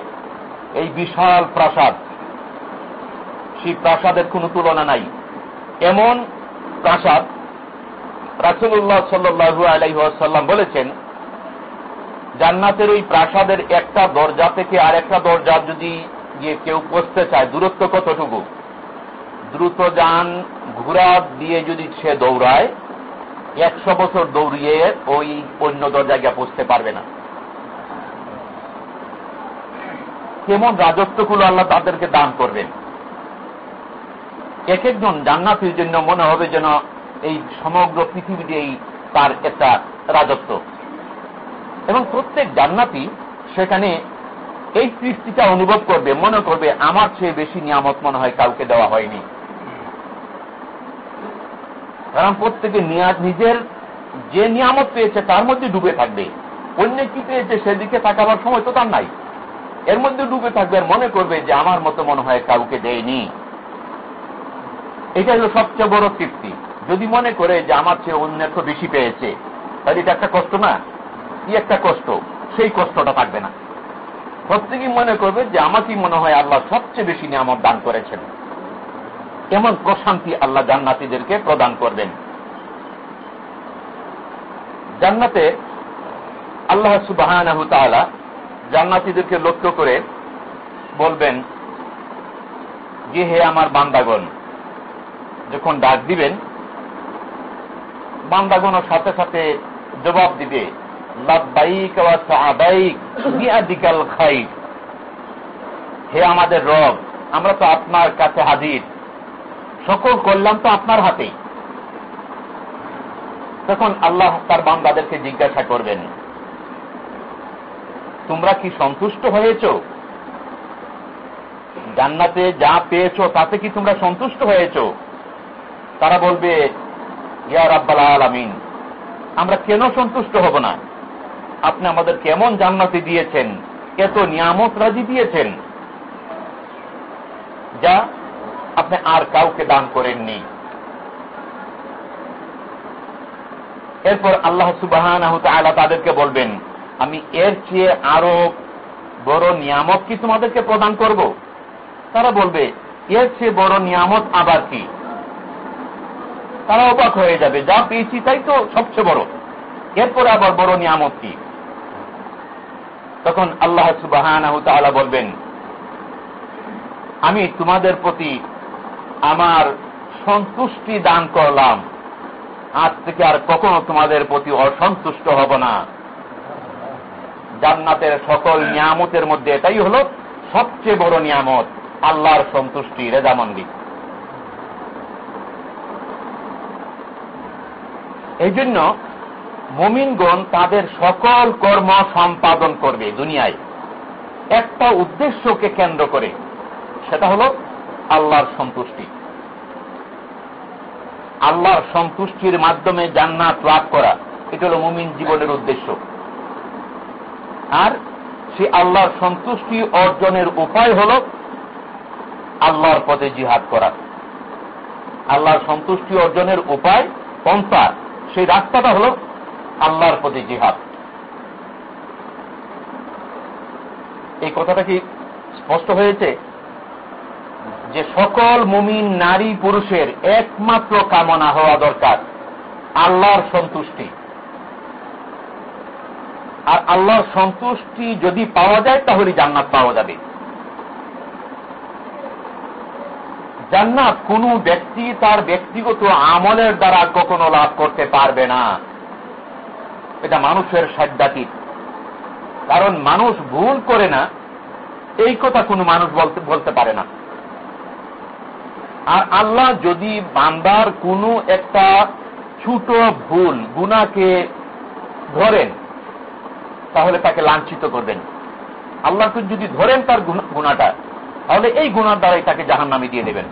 এই বিশাল প্রাসাদ, সেই প্রাসাদের কোন তুলনা নাই। এমন প্রাসাদ রাসুল্লাহ সাল্লু আলাইসাল্লাম বলেছেন, জান্নাতের ওই প্রাসাদের একটা দরজা থেকে আর একটা দরজা যদি গিয়ে কেউ পৌঁছতে চায়, দূরত্ব কতটুকু? দ্রুত যান, ঘোড়া দিয়ে যদি সে দৌড়ায়, একশো বছর দৌড়িয়ে ওই অন্য দরজায় গিয়ে পৌঁছতে পারবে না। কেমন রাজত্বগুলো আল্লাহ তাদেরকে দান করবেন? এক একজন জান্নাতির জন্য মনে হবে যেন এই সমগ্র পৃথিবীতেই তার একটা রাজত্ব। এবং প্রত্যেক জান্নাতি সেখানে এই সৃষ্টিটা অনুভব করবে, মনে করবে, আমার চেয়ে বেশি নিয়ামত মনে হয় কাউকে দেওয়া হয়নি। কারণ প্রত্যেকে নিজের যে নিয়ামত পেয়েছে তার মধ্যে ডুবে থাকবে। অন্য কি পেয়েছে সেদিকে তাকাবার সময় তো তার নাই। এর মধ্যে ডুবে থাকবে আর মনে করবে যে আমার মতো মনে হয় কাউকে দেয়নি। এটা হলো সবচেয়ে বড় তৃপ্তি। যদি মনে করে যে আমার চেয়ে অন্য একটু বেশি পেয়েছে, তাহলে এটা একটা কষ্ট না? কি একটা কষ্ট? সেই কষ্টটা থাকবে না। প্রত্যেকেই মনে করবে যে আমাকেই মনে হয় আল্লাহ সবচেয়ে বেশি নিয়ামত দান করেছেন। এমন প্রশান্তি আল্লাহ জান্নাতিদেরকে প্রদান করবেন। জান্নাতে আল্লাহ সুবাহ জান্নাতিদেরকে লক্ষ্য করে বলবেন যে হে আমার বান্দাগণ। যখন ডাক দিবেন বান্দাগণের সাথে সাথে জবাব দিবে হে আমাদের রব, আমরা তো আপনার কাছে হাজির। সকল কল্যাণ তো আপনার হাতেই। তখন আল্লাহ তার বান্দাদেরকে জিজ্ঞাসা করবেন তোমরা কি সন্তুষ্ট হয়েছ? জান্নাতে যা পেয়েছ, তাতে কি তোমরা সন্তুষ্ট হয়েছ? তারা বলবে, ইয়া রাব্বাল আলামিন, আমরা কেন সন্তুষ্ট হব না? আপনি আমাদের কেমন জান্নাতে দিয়েছেন? এত নিয়ামত রাজি দিয়েছেন? যা আপনি আর কাউকে দান করেননি। এরপর আল্লাহ সুবাহ তাদেরকে বলবেন আমি এর চেয়ে আরও বড় নিয়ামত কি তোমাদেরকে প্রদান করব? তারা বলবে, এর চেয়ে বড় নিয়ামত আবার কি? তারা অবাক হয়ে যাবে, যা পেয়েছি তাই তো সবচেয়ে বড়। এরপরে আবার বড় নিয়ামত কি? তখন আল্লাহ সুবাহ বলবেন, আমি তোমাদের প্রতি আমার সন্তুষ্টি দান করলাম। আজ থেকে আর কখনো তোমাদের প্রতি অসন্তুষ্ট হব না। জান্নাতের সকল নিয়ামতের মধ্যে এটাই হল সবচেয়ে বড় নিয়ামত আল্লাহর সন্তুষ্টি রেজামন্দি এই জন্য মমিনগণ তাদের সকল কর্ম সম্পাদন করবে দুনিয়ায়। একটা উদ্দেশ্যকে কেন্দ্র করে সেটা হল আল্লাহর সন্তুষ্টি। আল্লাহর সন্তুষ্টির মাধ্যমে জান্নাত লাভ করা এটা হল মুমিন জীবনের উদ্দেশ্য। আর সে আল্লাহর সন্তুষ্টি অর্জনের উপায় হল আল্লাহর পদে জিহাদ করা। আল্লাহর সন্তুষ্টি অর্জনের উপায় পন্থা। সেই রাস্তাটা হল আল্লাহর পদে জিহাদ। এই কথাটা কি স্পষ্ট হয়েছে? যে সকল মুমিন নারী পুরুষের একমাত্র কামনা হওয়া দরকার, আল্লাহর সন্তুষ্টি। আর আল্লাহর সন্তুষ্টি যদি পাওয়া যায়, তাহলে জান্নাত পাওয়া যাবে। জান্নাত কোন ব্যক্তি তার ব্যক্তিগত আমলের দ্বারা কখনো লাভ করতে পারবে না। এটা মানুষের সাধ্যাতীত। কারণ মানুষ ভুল করে না, এই কথা কোনো মানুষ বলতে বলতে পারে না। আর আল্লাহ যদি বান্দার কোনো একটা ছোট ভুল, গুনাকে ধরেন তাহলে তাকে লাঞ্ছিত করবেন। আল্লাহকে যদি ধরেন তার গুণাটা তাহলে এই গুণার দ্বারাই তাকে জাহান নামে দিয়ে দেবেন।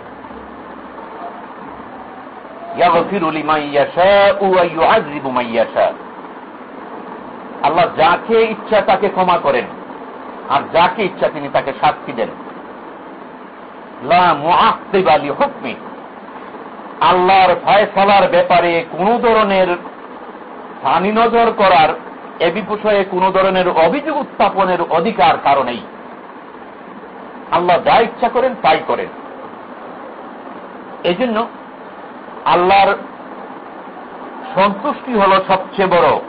আল্লাহ যাকে ইচ্ছা তাকে ক্ষমা করেন, আর যাকে ইচ্ছা তিনি তাকে শাস্তি দেন। আল্লাহর ফয়সালার ব্যাপারে কোন ধরনের স্থানী নজর করার এ বিষয়ে কোন ধরনের অভিযোগ উত্থাপনের অধিকার কারণেই আল্লাহ যা ইচ্ছা করেন তাই করেন। এই জন্য আল্লাহর সন্তুষ্টি হল সবচেয়ে বড়।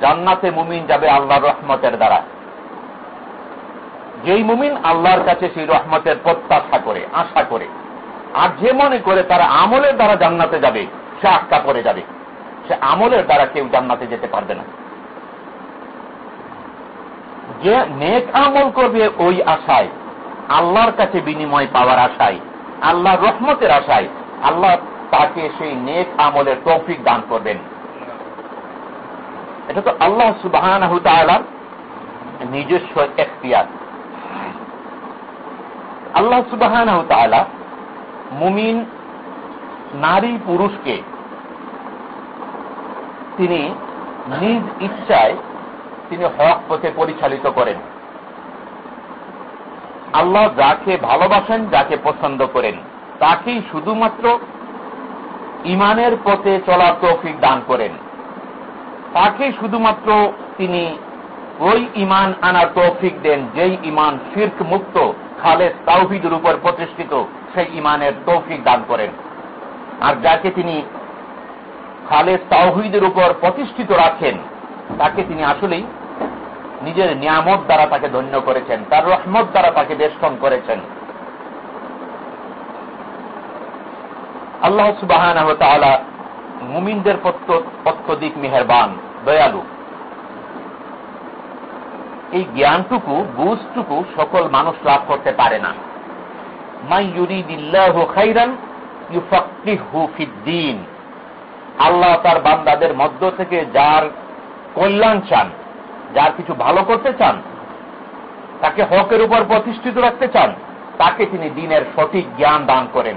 জান্নাতে মুমিন যাবে আল্লাহর রহমতের দ্বারা। যেই মুমিন আল্লাহর কাছে সেই রহমতের প্রত্যাশা করে, আশা করে, আর যে মনে করে তারা আমলের দ্বারা জান্নাতে যাবে, সে আটকা পড়ে যাবে। সে আমলের দ্বারা কেউ জান্নাতে যেতে পারবে না। যে নেক আমল করবে ওই আশায়, আল্লাহর কাছে বিনিময় পাওয়ার আশায়, আল্লাহর রহমতের আশায়, আল্লাহ তাকে সেই নেক আমলের তৌফিক দান করবেন। এটা তো আল্লাহ সুবাহ নিজস্ব এখতিয়ার। আল্লাহ সুবাহ মুমিন নারী পুরুষকে তিনি নিজ ইচ্ছায় তিনি হক পথে পরিচালিত করেন। আল্লাহ যাকে ভালোবাসেন, যাকে পছন্দ করেন, তাকেই শুধুমাত্র ইমানের পথে চলার তৌফিক দান করেন। তাকে শুধুমাত্র তিনি ওই ইমান আনার তৌফিক দেন, যেই ইমান শির্ক মুক্ত খালেদ তাওহিদের উপর প্রতিষ্ঠিত, সেই ইমানের তৌফিক দান করেন। আর যাকে তিনি খালেদ তাওহিদের উপর প্রতিষ্ঠিত রাখেন, তাকে তিনি আসলেই নিজের নিয়ামত দ্বারা তাকে ধন্য করেছেন, তার রহমত দ্বারা তাকে বেষ্টন করেছেন। আল্লাহ সুবাহ মুমিনদের প্রত্যদিক মেহরবান, দয়ালু। এই জ্ঞানটুকু, বুঝটুকু সকল মানুষ লাভ করতে পারে না। মাই ইউরিদিল্লাহ খাইরান ইউফাক্কিহু ফিদ্দিন। আল্লাহ তার বান্দাদের মধ্য থেকে যার কল্যাণ চান যার কিছু ভালো করতে চান, তাকে হকের উপর প্রতিষ্ঠিত রাখতে চান, তাকে তিনি দিনের সঠিক জ্ঞান দান করেন।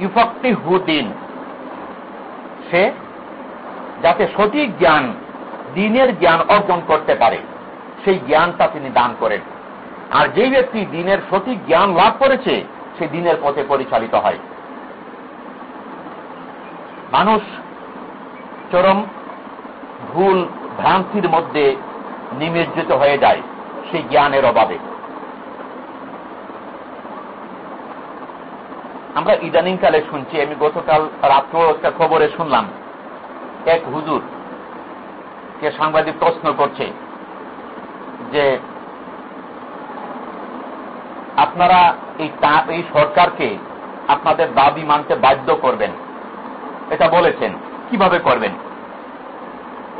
ইফক্তি হুদিন সে যাতে সঠিক জ্ঞান, দিনের জ্ঞান অর্জন করতে পারে, সেই জ্ঞানটা তিনি দান করেন। আর যেই ব্যক্তি দিনের সঠিক জ্ঞান লাভ করেছে, সে দিনের পথে পরিচালিত হয়। মানুষ চরম ভুল ভ্রান্তির মধ্যে নিমজ্জিত হয়ে যায় সেই জ্ঞানের অভাবে। আমরা ইদানিংকালে শুনছি, আমি গতকাল রাত্র একটা খবরে শুনলাম, এক হুজুর কে সাংবাদিক প্রশ্ন করছে যে, আপনারা এই এই সরকারকে আপনাদের দাবি মানতে বাধ্য করবেন। এটা বলেছেন। কীভাবে করবেন?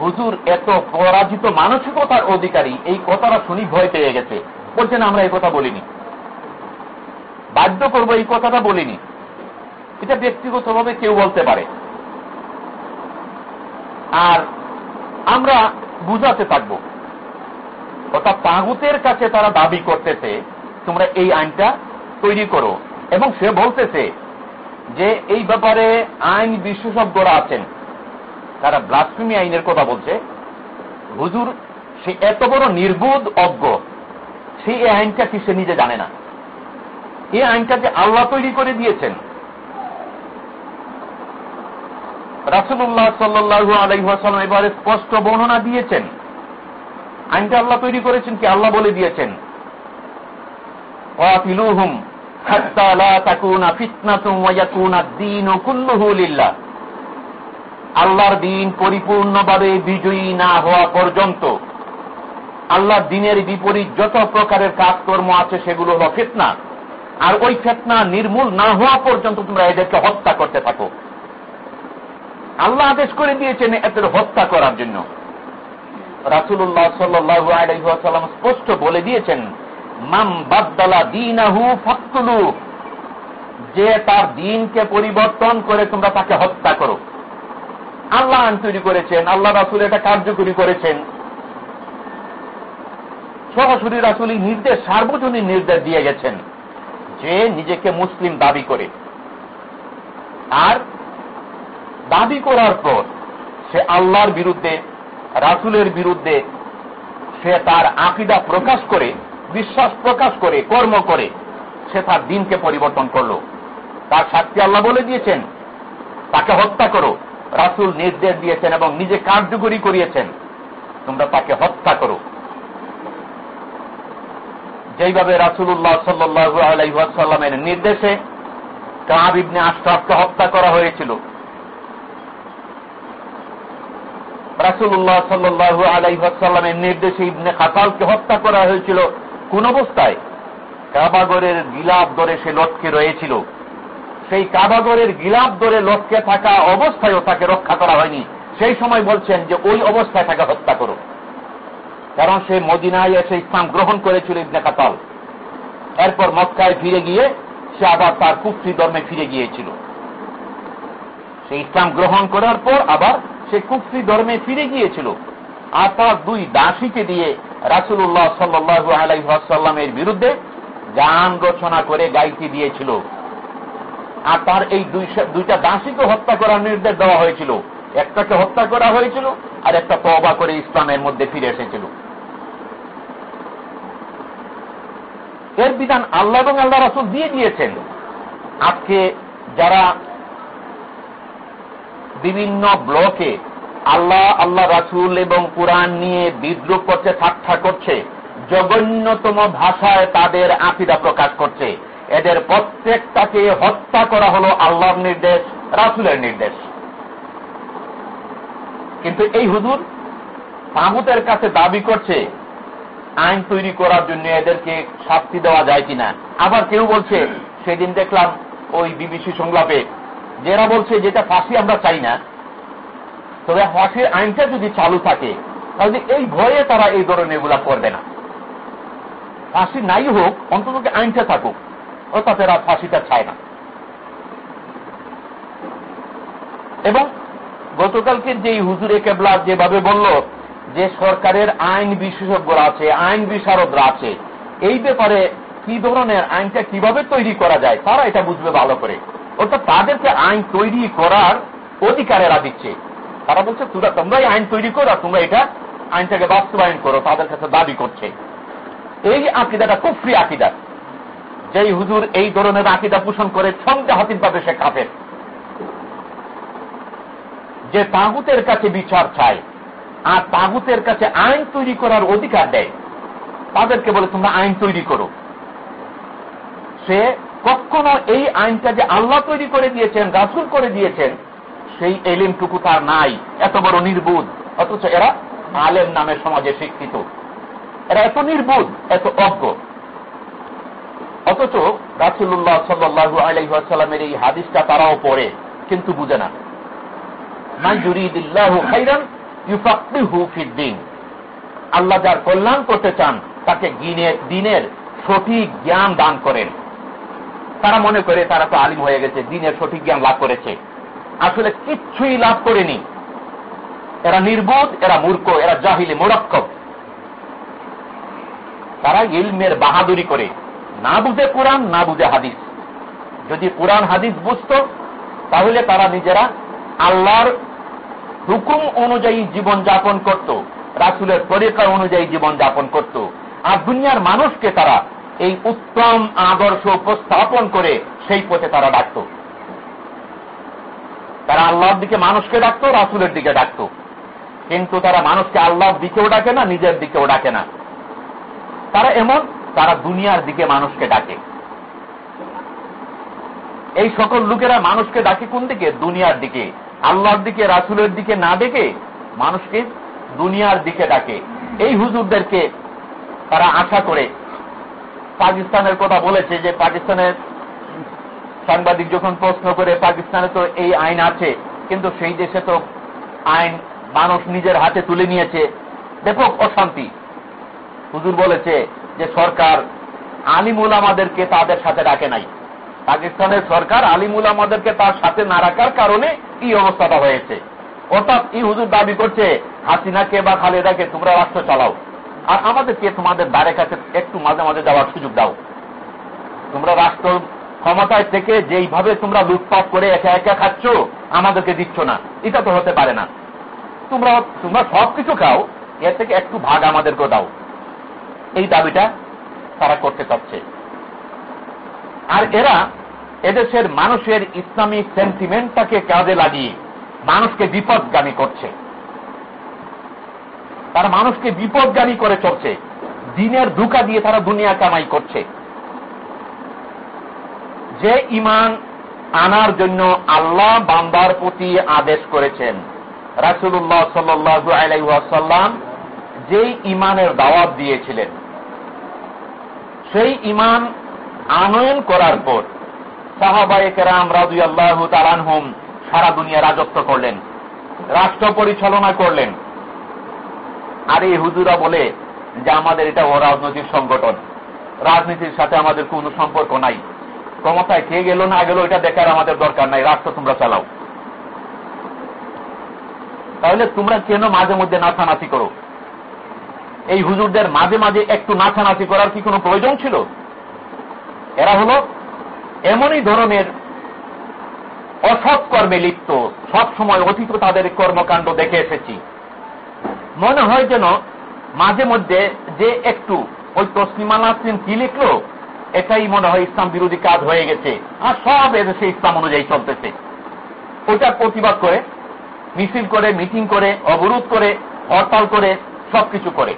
হুজুর, এত পরাজিত মানসিকতার অধিকারী, এই কথাটা শুনি ভয় পেয়ে গেছে। বলছেন আমরা এই কথা বলিনি। বাধ্য করব এই কথাটা বলিনি। এটা ব্যক্তিগতভাবে কেউ বলতে পারে। আর আমরা বুঝাতে থাকব অর্থাৎ তাগুতের কাছে তারা দাবি করতেছে, তোমরা এই আইনটা তৈরি করো। এবং সে বলতেছে যে, এই ব্যাপারে আইন বিশেষজ্ঞরা আছেন। তারা ব্লাসফেমি আইনের কথা বলছে। হুজুর, সে এত বড় নির্বোধ অজ্ঞ। সে এই আইনটা কি সে নিজে জানে না? এই আইনটাকে আল্লাহ তৈরি করে দিয়েছেন। রাসুল্লাহ সাল্লু আলহাম এবারে স্পষ্ট বর্ণনা দিয়েছেন। আইনটা আল্লাহ তৈরি করেছেন কি আল্লাহ বলে দিয়েছেন? আল্লাহর দিন পরিপূর্ণভাবে বিজয়ী না হওয়া পর্যন্ত আল্লাহর দিনের বিপরীত যত প্রকারের কাজকর্ম আছে সেগুলো হল ফেতনা। আর ওই ফেতনা নির্মূল না হওয়া পর্যন্ত তোমরা এদেরকে হত্যা করতে থাকো। আল্লাহ আদেশ করে দিয়েছেন এদের হত্যা করার জন্য। রাসুল্লাহ সাল্লাম স্পষ্ট বলে দিয়েছেন মাম বাদ্দালা দিনাহু ফাক্তুলু যে তার দিনকে পরিবর্তন করে তোমরা তাকে হত্যা করো। আল্লাহ আইন তৈরি করেছেন, আল্লাহ রাসুল এটা কার্যকরী করেছেন। সরাসরি রাসুল নির্দেশ, সার্বজনীন নির্দেশ দিয়ে গেছেন যে নিজেকে মুসলিম দাবি করে। আর দাবি করার পর সে আল্লাহর বিরুদ্ধে, রাসুলের বিরুদ্ধে সে তার আকিদা প্রকাশ করে, বিশ্বাস প্রকাশ করে, কর্ম করে, সে তার দিনকে পরিবর্তন করল। তার শাস্তি আল্লাহ বলে দিয়েছেন, তাকে হত্যা করো। রাসুল নির্দেশ দিয়েছেন এবং নিজে কার্যকরী করিয়েছেন। তোমরা তাকে হত্যা করো। যেইভাবে রাসুল্লাহ সাল্লু আলাইসাল্লামের নির্দেশে কাব ইবনে আশরাফকে হত্যা করা হয়েছিল। রাসুল্লাহ সাল্লু আলাইসাল্লামের নির্দেশে ইবনে খাতালকে হত্যা করা হয়েছিল। কোন অবস্থায়? কাবাগরের গিলাপ ধরে সে লটকে রয়েছিল। সেই কাবাগরের গিলাপ ধরে লটকে থাকা অবস্থায়ও তাকে রক্ষা করা হয়নি। সেই সময় বলছেন যে, ওই অবস্থায় তাকে হত্যা করো। কারণ সে মদিনায় এসে ইসলাম গ্রহণ করেছিল ইবনে কাতাল। এরপর মক্কায় ফিরে গিয়ে সে আবার তার কুফরি ধর্মে ফিরে গিয়েছিল। সে ইসলাম গ্রহণ করার পর আবার সে কুফরি ধর্মে ফিরে গিয়েছিল। আর তার দুই দাসীকে দিয়ে রাসুল্লাহ সাল্লু আলাইসাল্লামের বিরুদ্ধে গান রচনা করে গাইতে দিয়েছিল। আর তার এই দুইটা দাসীকে হত্যা করার নির্দেশ দেওয়া হয়েছিল। একটাকে হত্যা করা হয়েছিল আর একটা তবা করে ইসলামের মধ্যে ফিরে এসেছিল। এর বিধান আল্লাহ এবং আল্লাহ রাসুল দিয়ে দিয়েছেন। আজকে যারা বিভিন্ন ব্লকে আল্লাহ আল্লাহ রাসুল এবং কোরআন নিয়ে বিদ্রুপ করছে, ঠাট্টা করছে, জঘন্যতম ভাষায় তাদের আকিদা প্রকাশ করছে এদের প্রত্যেকটাকে হত্যা করা হলো আল্লাহর নির্দেশ, রাসুলের নির্দেশ। কিন্তু এই হুজুর তাগুতের কাছে দাবি করছে, আইন তৈরি করার জন্য এদেরকে শাস্তি দেওয়া যায় কিনা। আবার কেউ বলছে, সেদিন দেখলাম ওই বিবিসি সংলাপে, যারা বলছে যেটা ফাঁসি আমরা চাই না, তবে ফাঁসির আইনটা যদি চালু থাকে, তাহলে এই ভয়ে তারা এই ধরনের এগুলা করবে না। ফাঁসি নাই হোক, অন্তত আইনটা থাকুক। অর্থাৎ এরা ফাঁসিটা চায় না। এবং গতকালকে যে হুজুরে কেবলা যেভাবে বলল যে সরকারের আইন বিশেষজ্ঞরা আছে, আইন বিশারদরা আছে, এই ব্যাপারে কি ধরনের আইনটা কীভাবে তৈরি করা যায়, তারা এটা বুঝবে ভালো করে। অর্থাৎ তাদেরকে আইন তৈরি করার অধিকারেরা দিচ্ছে। তারা বলছে, তোমরা তোমরাই আইন তৈরি করো তোমরা এটা আইনটাকে বাস্তবায়ন করো, তাদের কাছে দাবি করছে। এই আকিদাটা কুফরি আকিদা। যেই হুজুর এই ধরনের আকিদা পোষণ করে ছন্দে হাতির পাবে সে কাপের যে তাগুতের কাছে বিচার চায় আর তাগুতের কাছে আইন তৈরি করার অধিকার দেয়, তাদেরকে বলে তোমরা আইন তৈরি করো। সে কখনো এই আইনটা যে আল্লাহ তৈরি করে দিয়েছেন, রাসুল করে দিয়েছেন, সেই এলিমটুকু তার নাই। এত বড় নির্বুধ। অথচ এরা আলেম নামে সমাজে শিক্ষিত। এরা এত নির্বুধ, এত অজ্ঞ। অথচ রাসুল্লাহ সাল্লু আলাইসাল্লামের এই হাদিসটা তারাও পড়ে, কিন্তু বুঝে না। আল্লাহ যার কল্যাণ করতে চান, তাকে দিনের সঠিক জ্ঞান দান করেন। তারা মনে করে তারা তো আলিম হয়ে গেছে, দিনের সঠিক জ্ঞান লাভ করেছে। আসলে কিচ্ছুই লাভ করেনি। এরা নির্বোধ, এরা মূর্খ, এরা জাহিলে মোরক্ষব তারা ইলমের বাহাদুরি করে। না বুঝে কোরআন, না বুঝে হাদিস। যদি কোরআন, হাদিস বুঝত, তাহলে তারা নিজেরা আল্লাহর হুকুম অনুযায়ী জীবন যাপন করত, রাসুলের তরিকা অনুযায়ী জীবন যাপন করত। আর দুনিয়ার মানুষকে তারা এই উত্তম আদর্শ উপস্থাপন করে সেই পথে তারা ডাকত। তারা আল্লাহর দিকে মানুষকে ডাকত, রাসুলের দিকে ডাকত। কিন্তু তারা মানুষকে আল্লাহর দিকেও ডাকে না, নিজের দিকেও ডাকে না। তারা এমন তারা দুনিয়ার দিকে মানুষকে ডাকে। এই সকল লোকেরা মানুষকে ডাকে কোন দিকে? দুনিয়ার দিকে। আল্লাহর দিকে, রাসুলের দিকে না ডেকে মানুষকে দুনিয়ার দিকে ডাকে। এই হুজুরদেরকে তারা আশা করে। পাকিস্তানের কথা বলেছে যে পাকিস্তানের সাংবাদিক যখন প্রশ্ন করে, পাকিস্তানে তো এই আইন আছে, কিন্তু সেই দেশে তো আইন মানুষ নিজের হাতে তুলে নিয়েছে। ব্যাপক অশান্তি। হুজুর বলেছে যে সরকার আলিমুল আমাদেরকে তাদের সাথে ডাকে নাই। পাকিস্তানের সরকার আলিমুল আমাদেরকে তার সাথে না রাখার কারণে এই অবস্থাটা হয়েছে। অর্থাৎ এই হুজুর দাবি করছে, হাসিনাকে বা খালেদাকে তোমরা রাষ্ট্র চালাও। আর আমাদেরকে তোমাদের দ্বারে কাছে একটু মাঝে মাঝে যাওয়ার সুযোগ দাও। তোমরা রাষ্ট্র ক্ষমতায় থেকে যেইভাবে তোমরা লুটপাট করে একা একা খাচ্ছ, আমাদেরকে দিচ্ছ না। এটা তো হতে পারে না। তোমরা তোমরা সব কিছু খাও, এর থেকে একটু ভাগ আমাদেরকে দাও। এই দাবিটা তারা করতে চাচ্ছে। আর এরা এদেশের মানুষের ইসলামিক সেন্টিমেন্টটাকে কাজে লাগিয়ে মানুষকে বিপদগামী করছে। তারা মানুষকে বিপদগামী করে চলছে। দিনের ধোকা দিয়ে তারা দুনিয়া কামাই করছে। যে ইমান আনার জন্য আল্লাহ বান্দার প্রতি আদেশ করেছেন রাসুল্লাহ সাল্লু আলাইসাল্লাম যেই ইমানের দাওয়াত দিয়েছিলেন। সেই ইমান আনয়ন করার পর সাহাবায়ে কেরাম রাজু আল্লাহ তালানহম সারা দুনিয়া রাজত্ব করলেন, রাষ্ট্র পরিচালনা করলেন। আর এই হুজুরা বলে যে আমাদের এটা অরাজনৈতিক সংগঠন, রাজনীতির সাথে আমাদের কোনো সম্পর্ক নাই। ক্ষমতায় কে গেল না গেল এটা দেখার আমাদের দরকার নাই, রাষ্ট্র তোমরা চালাও। তাহলে তোমরা কেন মাঝে মধ্যে নাচানাচি করো? এই হুজুরদের মাঝে মাঝে একটু নাচানাচি করার কি কোনো প্রয়োজন ছিল? এরা হল এমনই ধরনের অসৎ কর্মে লিপ্ত। সব সময় অতীত তাদের কর্মকাণ্ড দেখে এসেছি। মনে হয় যেন মাঝে মধ্যে যে একটু ওই তসলিমা নাসরিন কি লিখলো, এটাই মনে হয় ইসলাম বিরোধী কাজ হয়ে গেছে। আর সব এদেশে ইসলাম অনুযায়ী চলতেছে। ওইটার প্রতিবাদ করে, মিছিল করে, মিটিং করে, অবরোধ করে, হরতাল করে, সবকিছু করে।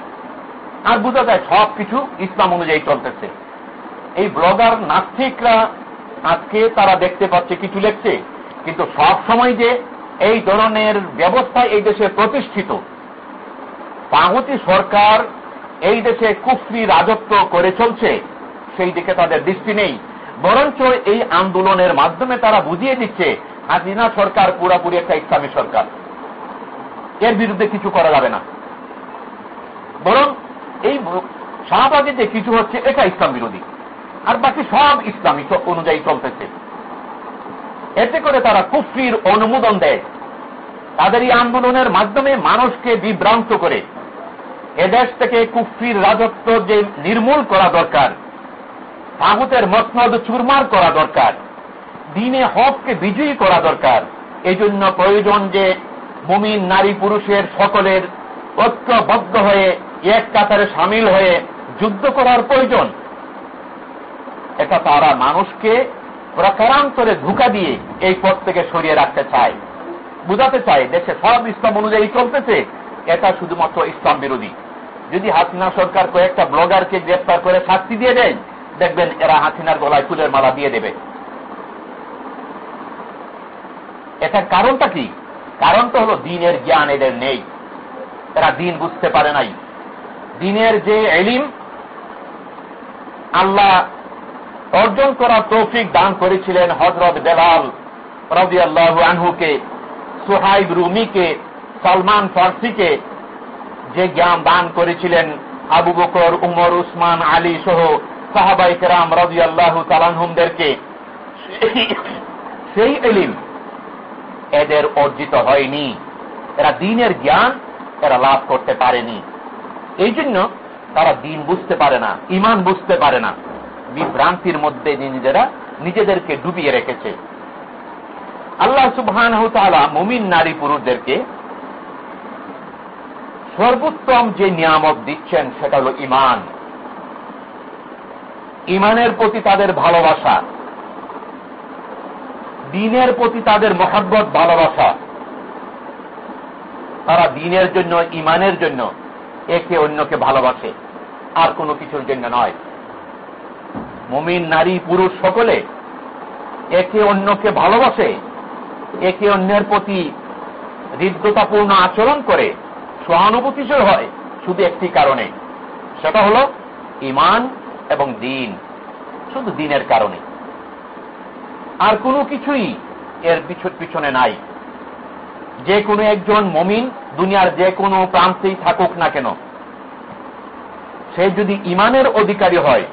আর বোঝা যায় সব কিছু ইসলাম অনুযায়ী চলতেছে। এই ব্লগার নাস্তিকরা আজকে তারা দেখতে পাচ্ছে কিছু লেখছে, কিন্তু সব সময় যে এই ধরনের ব্যবস্থা এই দেশে প্রতিষ্ঠিত পাগতি সরকার এই দেশে কুফরি রাজত্ব করে চলছে, সেই দিকে তাদের দৃষ্টি নেই। বরঞ্চ এই আন্দোলনের মাধ্যমে তারা বুঝিয়ে দিচ্ছে, হাসিনা সরকার পুরাপুরি একটা ইসলামী সরকার। এর বিরুদ্ধে কিছু করা যাবে না। বরং এই শাহবাগে যে কিছু হচ্ছে, এটা ইসলাম বিরোধী। আর বাকি সব ইসলামী অনুযায়ী চলতেছে। এতে করে তারা কুফরির অনুমোদন দেয়। তাদের এই আন্দোলনের মাধ্যমে মানুষকে বিভ্রান্ত করে। এদেশ থেকে কুফরির রাজত্ব যে নির্মূল করা দরকার, তাগুতের মসনদ চুরমার করা দরকার, দিনে হককে বিজয়ী করা দরকার এই জন্য প্রয়োজন যে মুমিন, নারী, পুরুষের সকলের ঐক্যবদ্ধ হয়ে, এক কাতারে সামিল হয়ে যুদ্ধ করার প্রয়োজন। এটা তারা মানুষকে প্রকারান্তরে ধোকা দিয়ে এই পথ থেকে সরিয়ে রাখতে চায়। বুঝাতে চায়, দেশে সব ইসলাম অনুযায়ী চলতেছে, এটা শুধুমাত্র ইসলাম বিরোধী। যদি হাসিনা সরকার কয়েকটা ব্লগারকে গ্রেপ্তার করে শাস্তি দিয়ে দেয়, দেখবেন এরা হাসিনার গলায় ফুলের মালা দিয়ে দেবে। এটার কারণটা কি? কারণটা হলো দিনের জ্ঞান এদের নেই। এরা দিন বুঝতে পারে নাই। দিনের যে এলিম, আল্লাহ অর্জন করার তৌফিক দান করেছিলেন হজরত বেলাল রবি আল্লাহ আনহুকে, সুহাইব রুমিকে, সালমান ফার্সিকে, যে জ্ঞান দান করেছিলেন আবু বকর, উমর, উসমান, আলী সহ সাহাবাই কেরাম রবি আল্লাহ তালানহুমদেরকে সেই এলিম এদের অর্জিত হয়নি। এরা দিনের জ্ঞান এরা লাভ করতে পারেনি। এই জন্য তারা দিন বুঝতে পারে না ইমান বুঝতে পারে না। বিভ্রান্তির মধ্যে নিজেরা নিজেদেরকে ডুবিয়ে রেখেছে। আল্লাহ সুবহান মুমিন নারী পুরুষদেরকে সর্বোত্তম যে নিয়ামত দিচ্ছেন সেটা হল ইমান ইমানের প্রতি তাদের ভালোবাসা, দিনের প্রতি তাদের মহাব্বত, ভালোবাসা। তারা দিনের জন্য ইমানের জন্য একে অন্যকে ভালোবাসে। আর কোনো কিছুর জন্য নয়। মুমিন, নারী, পুরুষ সকলে একে অন্যকে ভালোবাসে, একে অন্যের প্রতি হৃদ্যতাপূর্ণ আচরণ করে, সহানুভূতিশীল হয় শুধু একটি কারণে। সেটা হল ইমান এবং দিন, শুধু দিনের কারণে। আর কোনো কিছুই এর পিছনে নাই। যে কোনো একজন মমিন দুনিয়ার যে কোনো প্রান্তেই থাকুক না কেন। সে যদি ইমানের অধিকারী হয়,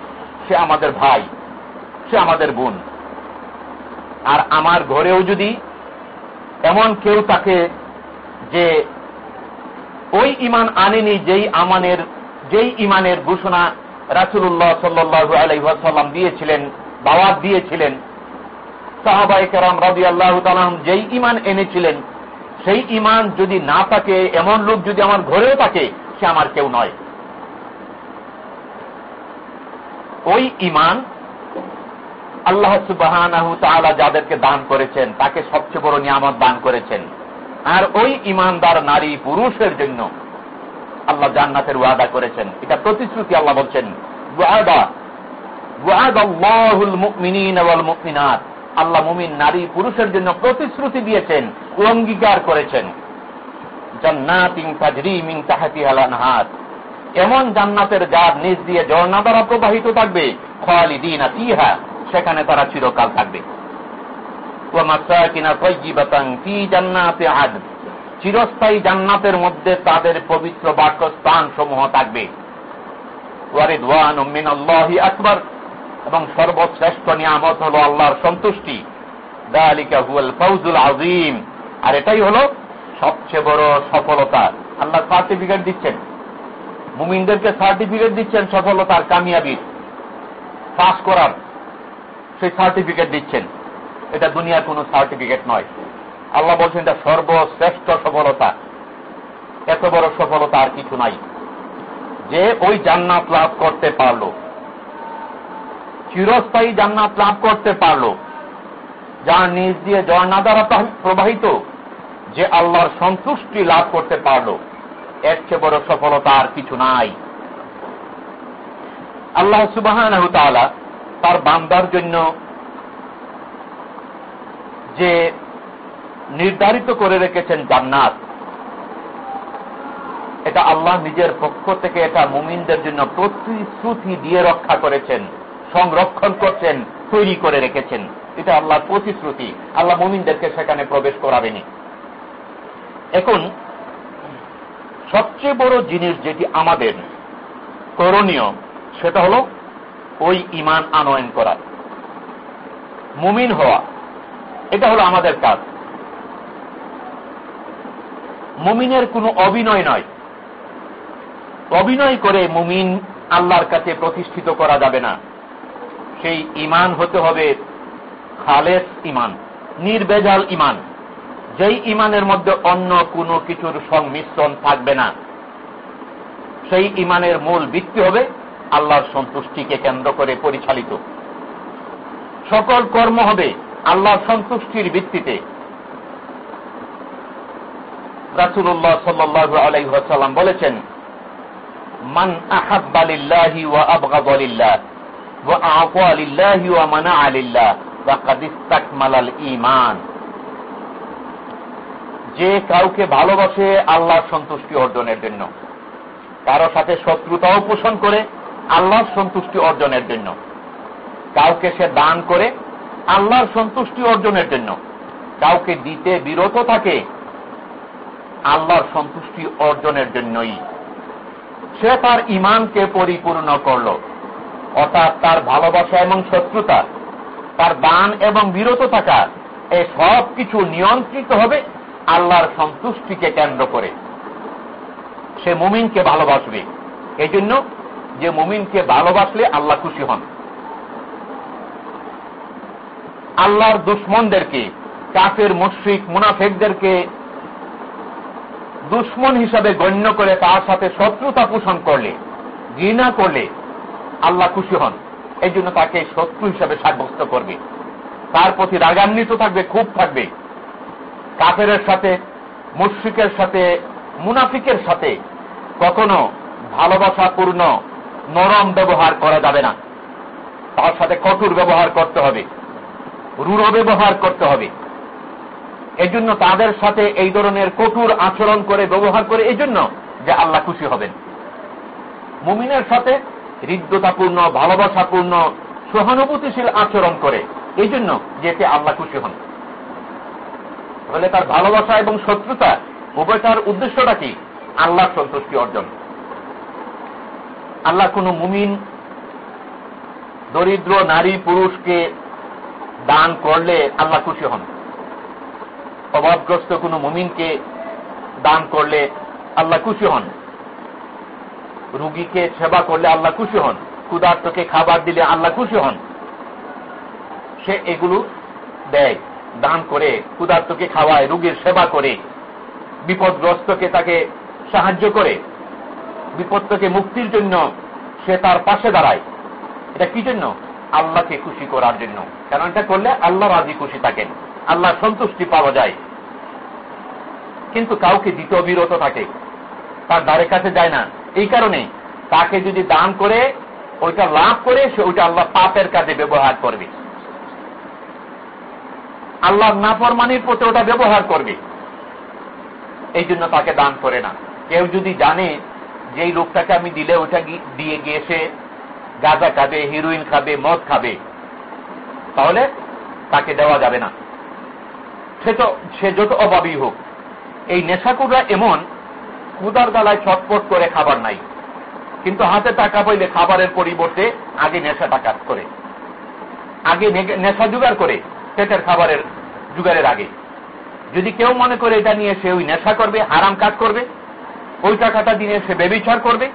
সে আমাদের ভাই, সে আমাদের বোন। আর আমার ঘরেও যদি এমন কেউ তাকে যে ওই ইমান আনেনি, যেই আমানের, যেই ইমানের ঘোষণা রাসুল্লাহ সাল্লু আলাইসাল্লাম দিয়েছিলেন, দাওয়াত দিয়েছিলেন সাহাবাই কেরাম রাজি আল্লাহ যেই ইমান এনেছিলেন সেই ইমান যদি না থাকে, এমন লোক যদি আমার ঘরেও থাকে, সে আমার কেউ নয়। ওই ইমান আল্লাহ সুবাহ যাদেরকে দান করেছেন, তাকে সবচেয়ে বড় নিয়ামত দান করেছেন। আর ওই ইমানদার নারী পুরুষের জন্য আল্লাহ জান্নাতের ওয়াদা করেছেন। এটা প্রতিশ্রুতি আল্লাহ বলছেন আল্লাহ মুমিন নারী পুরুষের জন্য প্রতিশ্রুতি দিয়েছেন, অঙ্গীকার করেছেন। এমন জান্নাতের যার নিজ দিয়ে ঝর্ণা দ্বারা প্রবাহিত থাকবে, খালিদিনা তিহা সেখানে তারা চিরকাল থাকবে। চিরস্থায়ী জান্নাতের মধ্যে তাদের পবিত্র বাক্যস্থান সমূহ থাকবে আকবর। এবং সর্বশ্রেষ্ঠ নিয়ামত হল আল্লাহর সন্তুষ্টি। ফৌজুল আজিম আর এটাই হল সবচেয়ে বড় সফলতা। আল্লাহ সার্টিফিকেট দিচ্ছেন। মুমিনদেরকে সার্টিফিকেট দিচ্ছেন সফলতার কামিয়াবির পাস করার সেই সার্টিফিকেট দিচ্ছেন। এটা দুনিয়ার কোন সার্টিফিকেট নয়। আল্লাহ বলছেন, এটা সর্বশ্রেষ্ঠ সফলতা। এত বড় সফলতা আর কিছু নাই। যে ওই জান্নাত লাভ করতে পারল। চিরস্থায়ী জান্নাত লাভ করতে পারল। যার নিজ দিয়ে ঝর্ণা দ্বারা প্রবাহিত, যে আল্লাহর সন্তুষ্টি লাভ করতে পারল। এর চেয়ে বড় সফলতা আর কিছু নাই। আল্লাহ সুবাহ তার বান্দার জন্য যে নির্ধারিত করে রেখেছেন জান্নাত, এটা আল্লাহ নিজের পক্ষ থেকে এটা মুমিনদের জন্য প্রতিশ্রুতি দিয়ে রক্ষা করেছেন। সংরক্ষণ করছেন, তৈরি করে রেখেছেন। এটা আল্লাহর প্রতিশ্রুতি। আল্লাহ মুমিনদেরকে সেখানে প্রবেশ করাবেনি। এখন, সবচেয়ে বড় জিনিস যেটি আমাদের করণীয়, সেটা হল ওই ইমান আনয়ন করা। মুমিন হওয়া, এটা হলো আমাদের কাজ। মুমিনের কোনো অভিনয় নয়। অভিনয় করে মুমিন আল্লাহর কাছে প্রতিষ্ঠিত করা যাবে না। সেই ইমান হতে হবে খালেস ইমান নির্বেজাল ইমান যেই ইমানের মধ্যে অন্য কোনো কিছুর সংমিশ্রণ থাকবে না। সেই ইমানের মূল ভিত্তি হবে আল্লাহর সন্তুষ্টিকে কেন্দ্র করে পরিচালিত। সকল কর্ম হবে আল্লাহর সন্তুষ্টির ভিত্তিতে। রাসুল্লাহ সাল্লু আলাইসাল্লাম বলেছেন, মান আহাব্বালিল্লাহি ওয়া আবগাদালিল্লাহ যে কাউকে ভালোবাসে, আল্লাহর সন্তুষ্টি অর্জনের জন্য। কারও সাথে শত্রুতাও পোষণ করে, আল্লাহর সন্তুষ্টি অর্জনের জন্য। কাউকে সে দান করে, আল্লাহর সন্তুষ্টি অর্জনের জন্য। কাউকে দিতে বিরত থাকে, আল্লাহর সন্তুষ্টি অর্জনের জন্যই। সে তার ইমানকে পরিপূর্ণ করল। অর্থাৎ তার ভালোবাসা এবং শত্রুতা, তার দান এবং বিরত থাকা এই সব কিছু নিয়ন্ত্রিত হবে আল্লাহর সন্তুষ্টিকে কেন্দ্র করে। সে মুমিনকে ভালোবাসবে। এই জন্য যে মুমিনকে ভালোবাসলে আল্লাহ খুশি হন। আল্লাহর দুশ্মনদেরকে, কাফের, মুশ্রিক, মুনাফেকদেরকে দুশ্মন হিসাবে গণ্য করে তার সাথে শত্রুতা পোষণ করলে, ঘৃণা করলে আল্লাহ খুশি হন। এই জন্য তাকে শত্রু হিসাবে সাব্যস্ত করবে। তার প্রতি রাগান্বিত থাকবে খুব থাকবে। কাফের সাথে, মুশ্রিকের সাথে, মুনাফিকের সাথে কখনো ভালোবাসাপূর্ণ, নরম ব্যবহার করা যাবে না। তার সাথে কঠোর ব্যবহার করতে হবে, রূঢ় ব্যবহার করতে হবে। এজন্য তাদের সাথে এই ধরনের কঠোর আচরণ করে, ব্যবহার করে, এই জন্য যে আল্লাহ খুশি হবেন। মুমিনের সাথে হৃদ্যতাপূর্ণ, ভালোবাসাপূর্ণ, সহানুভূতিশীল আচরণ করে। এই জন্য যেতে আল্লাহ খুশি হন। বলে তার ভালোবাসা এবং শত্রুতা উভয়টার উদ্দেশ্যটা কি? আল্লাহ সন্তুষ্টি অর্জন। আল্লাহ কোন মুমিন, দরিদ্র নারী পুরুষকে দান করলে আল্লাহ খুশি হন। অভাবগ্রস্ত কোন মুমিনকে দান করলে আল্লাহ খুশি হন। রুগীকে সেবা করলে আল্লাহ খুশি হন। ক্ষুধার্তকে খাবার দিলে আল্লাহ খুশি হন। সে এগুলো দেয়, দান করে, ক্ষুধার্তকে খাওয়ায়, রুগীর সেবা করে, বিপদগ্রস্তকে তাকে সাহায্য করে বিপদ থেকে মুক্তির জন্য সে তার পাশে দাঁড়ায়। এটা কি জন্য? আল্লাহকে খুশি করার জন্য। কারণ এটা করলে আল্লাহ রাজি খুশি থাকেন। আল্লাহ সন্তুষ্টি পাওয়া যায়। কিন্তু কাউকে দিত বিরত থাকে। তার দ্বারের কাছে যায় না। এই কারণে তাকে যদি দান করে, ওইটা লাভ করে, সে ওইটা আল্লাহ পাপের কাজে ব্যবহার করবে। আল্লাহ নাফরমানির প্রতি ওটা ব্যবহার করবে। এই জন্য তাকে দান করে না। কেউ যদি জানে যে লোকটাকে আমি দিলে ওটা দিয়ে গিয়ে সে গাঁজা খাবে হিরোইন খাবে, মদ খাবে, তাহলে তাকে দেওয়া যাবে না। সে তো, সে যত অভাবী হোক। এই নেশাকুররা এমন কুদার গালায় ছটপট করে খাবার নাই। কিন্তু হাতে টাকা পাইলে খাবারের পরিবর্তে আগে নেশাটা কাজ করে। আগে নেশা জোগাড় করে, পেটের খাবারের জোগাড়ের আগে। যদি কেউ মনে করে এটা নিয়ে সে ওই নেশা করবে, আরাম কাজ করবে, ওই টাকাটা দিয়ে সে বেবিচার করবে,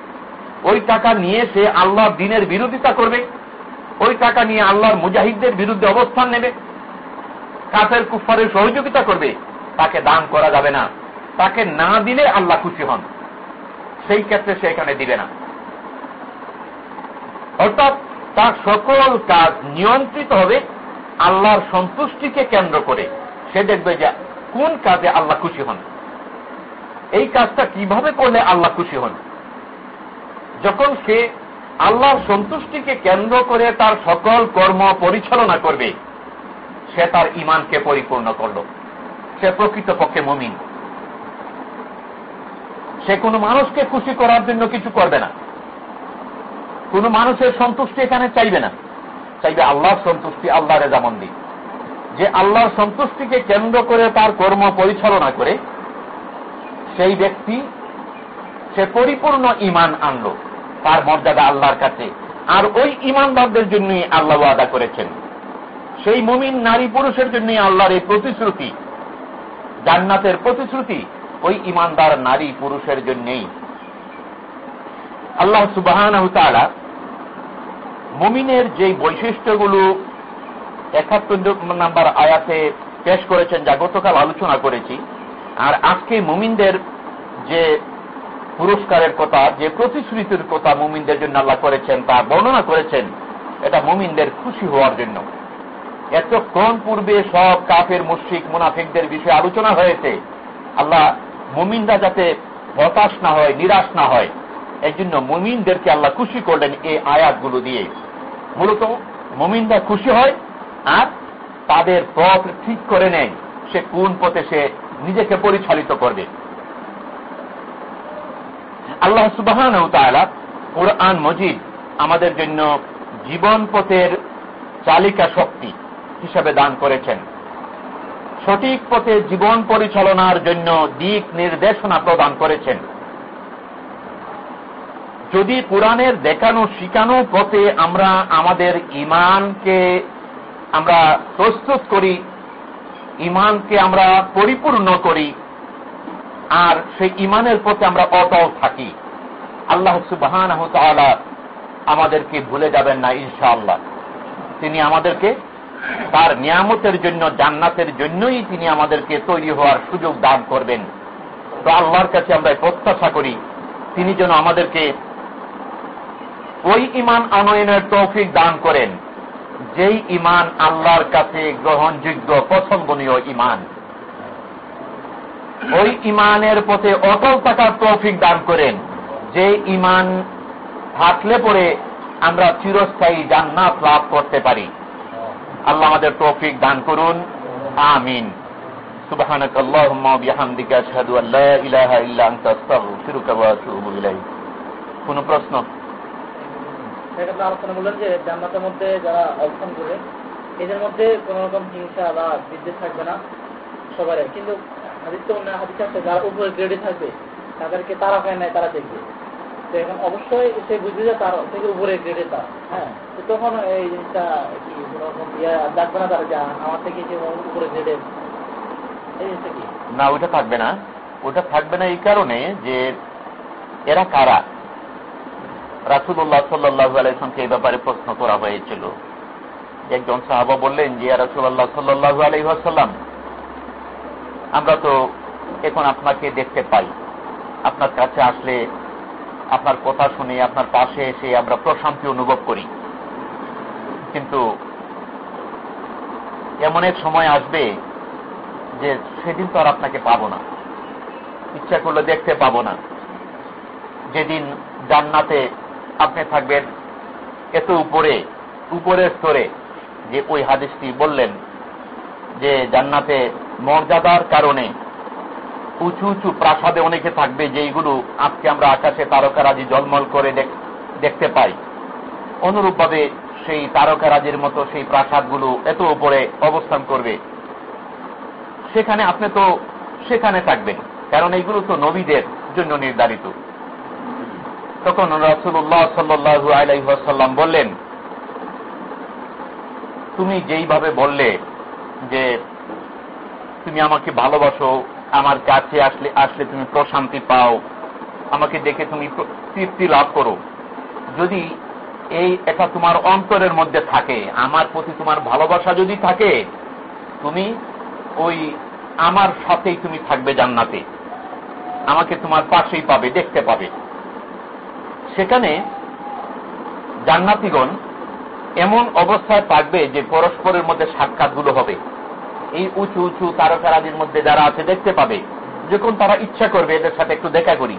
ওই টাকা নিয়ে সে আল্লাহর দিনের বিরোধিতা করবে, ওই টাকা নিয়ে আল্লাহর মুজাহিদদের বিরুদ্ধে অবস্থান নেবে, কাফের কুফারের সহযোগিতা করবে, তাকে দান করা যাবে না। তাকে না দিলে আল্লাহ খুশি হন। সেই ক্ষেত্রে সে এখানে দিবে না। অর্থাৎ তার সকল কাজ নিয়ন্ত্রিত হবে, আল্লাহর সন্তুষ্টিকে কেন্দ্র করে। সে দেখবে যে কোন কাজে আল্লাহ খুশি হন। এই কাজটা কীভাবে করলে আল্লাহ খুশি হন? যখন সে আল্লাহর সন্তুষ্টিকে কেন্দ্র করে তার সকল কর্ম পরিচালনা করবে, সে তার ইমানকে পরিপূর্ণ করল। সে প্রকৃতপক্ষে মমিন। সে কোনো মানুষকে খুশি করার জন্য কিছু করবে না। কোন মানুষের সন্তুষ্টি এখানে চাইবে না। চাইবে আল্লাহর সন্তুষ্টি আল্লাহ রেজামন্দি। যে আল্লাহর সন্তুষ্টিকে কেন্দ্র করে তার কর্ম পরিচালনা করে, সেই ব্যক্তি, সে পরিপূর্ণ ইমান আনলো, তার মর্যাদা আল্লাহর কাছে। আর ওই ইমানদারদের জন্যই আল্লাহ আদা করেছেন। সেই মুমিন নারী পুরুষের জন্যই আল্লাহর এই প্রতিশ্রুতি, জান্নাতের প্রতিশ্রুতি ওই ইমানদার নারী পুরুষের জন্যই। আল্লাহ সুবাহ মুমিনের যেই বৈশিষ্ট্যগুলো একাত্তর নাম্বার আয়াতে পেশ করেছেন, যা গতকাল আলোচনা করেছি, আর আজকে মুমিনদের যে পুরস্কারের কথা, যে প্রতিশ্রুতির কথা মুমিনদের জন্য আল্লাহ করেছেন, তা বর্ণনা করেছেন, এটা মুমিনদের খুশি হওয়ার জন্য। এতক্ষণ পূর্বে সব কাফের, মুশ্রিক, মুনাফিকদের বিষয়ে আলোচনা হয়েছে। আল্লাহ মুমিনরা যাতে হতাশ না হয়, নিরাশ না হয় এর জন্য মুমিনদেরকে আল্লাহ খুশি করলেন এই আয়াতগুলো দিয়ে। মূলত মুমিনরা খুশি হয় আর তাদের পথ ঠিক করে নেয়। সে কোন পথে সে নিজেকে পরিচালিত করবে। আল্লাহ সুবাহ কোরআন মজিদ আমাদের জন্য জীবন পথের চালিকা শক্তি হিসাবে দান করেছেন। সঠিক পথে জীবন পরিচালনার জন্য দিক নির্দেশনা প্রদান করেছেন। যদি কোরআনের দেখানো শিখানো পথে আমরা আমাদের ইমানকে আমরা প্রস্তুত করি ইমানকে আমরা পরিপূর্ণ করি, আর সেই ইমানের পথে আমরা অটল থাকি, আল্লাহ সুবাহান আমাদেরকে ভুলে যাবেন না ইনশাআল্লাহ। তিনি আমাদেরকে তার নিয়ামতের জন্য, জান্নাতের জন্যই তিনি আমাদেরকে তৈরি হওয়ার সুযোগ দান করবেন। তো আল্লাহর কাছে আমরা প্রত্যাশা করি, তিনি যেন আমাদেরকে ওই ইমান আনয়নের তৌফিক দান করেন, যেই ইমান আল্লাহর কাছে গ্রহণযোগ্য, পছন্দনীয় ইমান ওই ইমানের পথে অটল থাকার তৌফিক দান করেন যে ইমান থাকলে পরে আমরা চিরস্থায়ী জান্নাত লাভ করতে পারি। আল্লাহ আমাদের তৌফিক দান করুন আমিন سبحانك اللهم وبحمدك اشهد ان لا اله الا انت استغفرك واتوب اليك কোন প্রশ্ন আলোচনা বললেন যে জান্নাতের মধ্যে যারা অবস্থান করে এদের মধ্যে কোন রকম হিংসা বা বিদ্বেষ থাকবে না সবার কিন্তু হাদিস তো অন্য হাদিস আছে যারা উপরে গ্রেডে থাকবে তাদেরকে তারা পায় নাই তারা দেখবে তো এখন অবশ্যই সে বুঝবে যে তার থেকে উপরে তার। হ্যাঁ তখন এই জিনিসটা কি কোনোরকম না তারা যে আমার থেকে যে উপরে এই জিনিসটা কি? না থাকবে না। ওটা থাকবে না এই কারণে যে এরা কারা? রাসুল্লাহ এই ব্যাপারে প্রশ্ন করা হয়েছিল। একজন সাহাবা বললেন যে রাসুল্লাহ সাল্লাহ আলাইসাল্লাম আমরা তো এখন আপনাকে দেখতে পাই। আপনার কাছে আসলে আপনার কথা শুনে, আপনার পাশে এসে আমরা প্রশান্তি অনুভব করি। কিন্তু এমন এক সময় আসবে যে সেদিন তো আর আপনাকে পাবো না। ইচ্ছা করলে দেখতে পাবো না। যেদিন জান্নাতে আপনি থাকবেন, এত উপরে, উপরের স্তরে, যে ওই হাদিসটি বললেন যে জান্নাতে মর্যাদার কারণে উঁচু উঁচু প্রাসাদে অনেকে থাকবে, যেইগুলো আজকে আমরা আকাশে তারকারাজি জলমল করে দেখতে পাই। অনুরূপভাবে সেই তারকারাজির মতো সেই প্রাসাদগুলো এত উপরে অবস্থান করবে। সেখানে আপনি তো সেখানে থাকবেন, কারণ এইগুলো তো নবীদের জন্য নির্ধারিত। তখন রসুল্লাহ সাল্লু আলাইসাল্লাম বললেন, তুমি যেইভাবে বললে যে তুমি আমাকে ভালোবাসো আমার কাছে আসলে আসলে তুমি প্রশান্তি পাও। আমাকে দেখে তুমি তৃপ্তি লাভ করো। যদি এই এটা তোমার অন্তরের মধ্যে থাকে, আমার প্রতি তোমার ভালোবাসা যদি থাকে, তুমি ওই আমার সাথেই তুমি থাকবে জান্নাতে। আমাকে তোমার পাশেই পাবে, দেখতে পাবে। সেখানে জান্নাতিগণ এমন অবস্থায় থাকবে যে পরস্পরের মধ্যে সাক্ষাৎগুলো হবে। এই উঁচু উঁচু তারকারাদির মধ্যে যারা আছে দেখতে পাবে। যখন তারা ইচ্ছা করবে এদের সাথে একটু দেখা করি,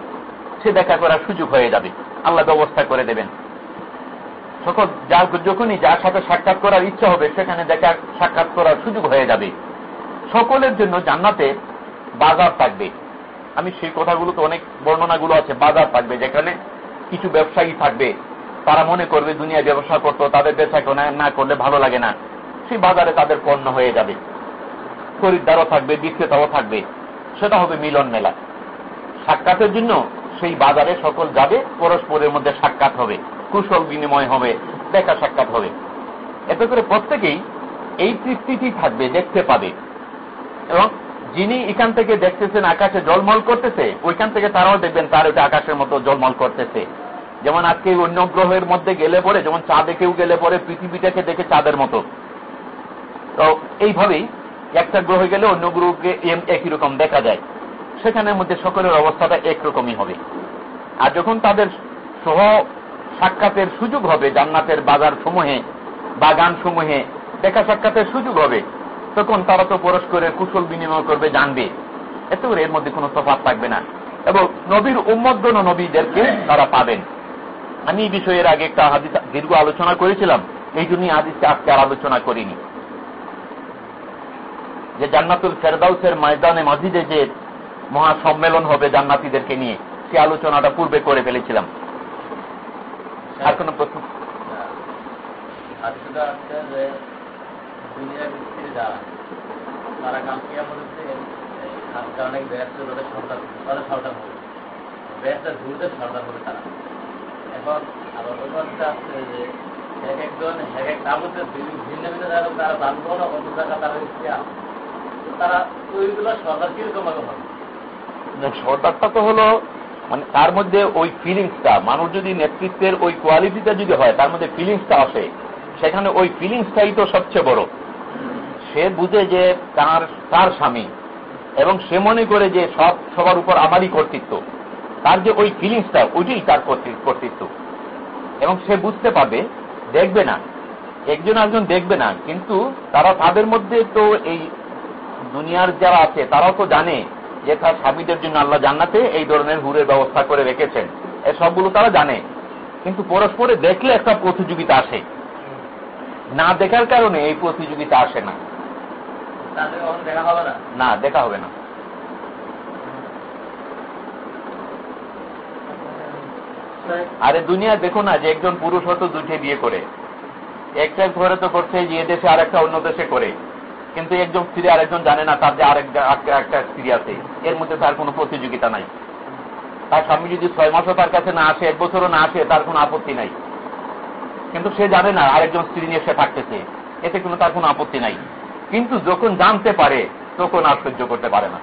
সে দেখা করার সুযোগ হয়ে যাবে। আল্লাহ ব্যবস্থা করে দেবেন। সকল যার যখনই যার সাথে সাক্ষাৎ করার ইচ্ছা হবে, সেখানে দেখা সাক্ষাৎ করার সুযোগ হয়ে যাবে। সকলের জন্য জান্নাতে বাজার থাকবে। আমি সেই কথাগুলো তো অনেক বর্ণনাগুলো আছে, বাজার থাকবে, যেখানে কিছু ব্যবসায়ী থাকবে। তারা মনে করবে দুনিয়া ব্যবসা করতো, তাদের ব্যবসা না করলে ভালো লাগে না। সেই বাজারে তাদের পণ্য হয়ে যাবে। খরিদ্দারও থাকবে, বিক্রেতাও থাকবে, সেটা হবে মিলন মেলা। সাক্ষাতের জন্য সেই বাজারে সকল যাবে, পরস্পরের মধ্যে সাক্ষাৎ হবে, কুশল বিনিময় হবে, দেখা সাক্ষাৎ হবে। এতে করে প্রত্যেকেই এই তৃপ্তিটি থাকবে, দেখতে পাবে। এবং যিনি এখান থেকে দেখতেছেন, আকাশে জলমল করতেছে, ওইখান থেকে তারাও দেখবেন, তার ওটা আকাশের মতো জলমল করতেছে। যেমন আজকে অন্য গ্রহের মধ্যে গেলে পরে, যেমন চাঁদে কেউ গেলে পরে, পৃথিবীটাকে দেখে চাঁদের মতো। তো এইভাবেই একটা গ্রহে গেলে অন্য গ্রহকে একই রকম দেখা যায়। সেখানের মধ্যে সকলের অবস্থাটা একরকমই হবে। আর যখন তাদের সহ সাক্ষাতের সুযোগ হবে, জান্নাতের বাজার সমূহে বাগান সমূহে দেখা সাক্ষাতের সুযোগ হবে, তখন তারা তো পরস্পরের কুশল বিনিময় করবে, জানবে। এত করে এর মধ্যে কোনো তফাৎ থাকবে না। এবং নবীর উম্মদ্দন নবীদেরকে তারা পাবেন। আমি এই বিষয়ের আগে একটা হাদিস দীর্ঘ আলোচনা করেছিলাম। এই জন্যই হাদিসকে আজকে আর আলোচনা করিনি। যে জান্নাতুল ফেরদাউসের ময়দানে মসজিদে যে মহা সম্মেলন হবে জান্নাতিদেরকে নিয়ে সে আলোচনাটা পূর্বে করে ফেলেছিলাম। আর কোন প্রশ্ন? তারা কালকে আমাদের অনেক ব্যস্ত তাদের সন্তান তাদের সন্তান হবে। ব্যস্ত ঘুরতে সন্তান হবে তারা। এখন আবার ব্যাপারটা আছে যে এক একজন এক এক তাবুতে ভিন্ন ভিন্ন তারা জানব না অন্য জায়গা তারা সরকারটা তো হলো মানে তার মধ্যে ওই ফিলিংসটা মানুষ যদি নেতৃত্বের ওই কোয়ালিটিটা যদি হয়, তার মধ্যে ফিলিংসটা আসে, সেখানে ওই ফিলিংসটাই তো সবচেয়ে বড়। সে বুঝে যে তার তার স্বামী, এবং সে মনে করে যে সব, সবার উপর আমারই কর্তৃত্ব। তার যে ওই ফিলিংসটা ওইটাই তার কর্তৃত্ব। এবং সে বুঝতে পারবে, দেখবে না, একজন একজন দেখবে না, কিন্তু তারা তাদের মধ্যে তো এই দুনিয়ার যারা আছে তারাও তো জানে যে তার স্বামীদের জন্য আল্লাহ জান্নাতে এই ধরনের হুরের ব্যবস্থা করে রেখেছেন। এ সবগুলো তারা জানে। কিন্তু পরস্পরে দেখলে একটা প্রতিযোগিতা আসে। না দেখার কারণে এই প্রতিযোগিতা আসে না। না? দেখা হবে না। আরে দুনিয়া দেখো না যে একজন পুরুষ হয়তো দুটে বিয়ে করে। একটা ঘরে তো করছে যে দেশে আর একটা অন্য দেশে করে। কিন্তু একজন স্ত্রী আরেকজন জানে না তার যে আরেক একটা স্ত্রী আছে। এর মধ্যে তার কোনো প্রতিযোগিতা নাই। তার স্বামী যদি ছয় মাসও তার কাছে না আসে এক বছরও না আসে তার কোনো আপত্তি নাই। কিন্তু সে জানে না আরেকজন স্ত্রী নিয়ে সে থাকতেছে। এতে কোনো তার কোনো আপত্তি নাই। কিন্তু যখন জানতে পারে তখন আর সহ্য করতে পারে না।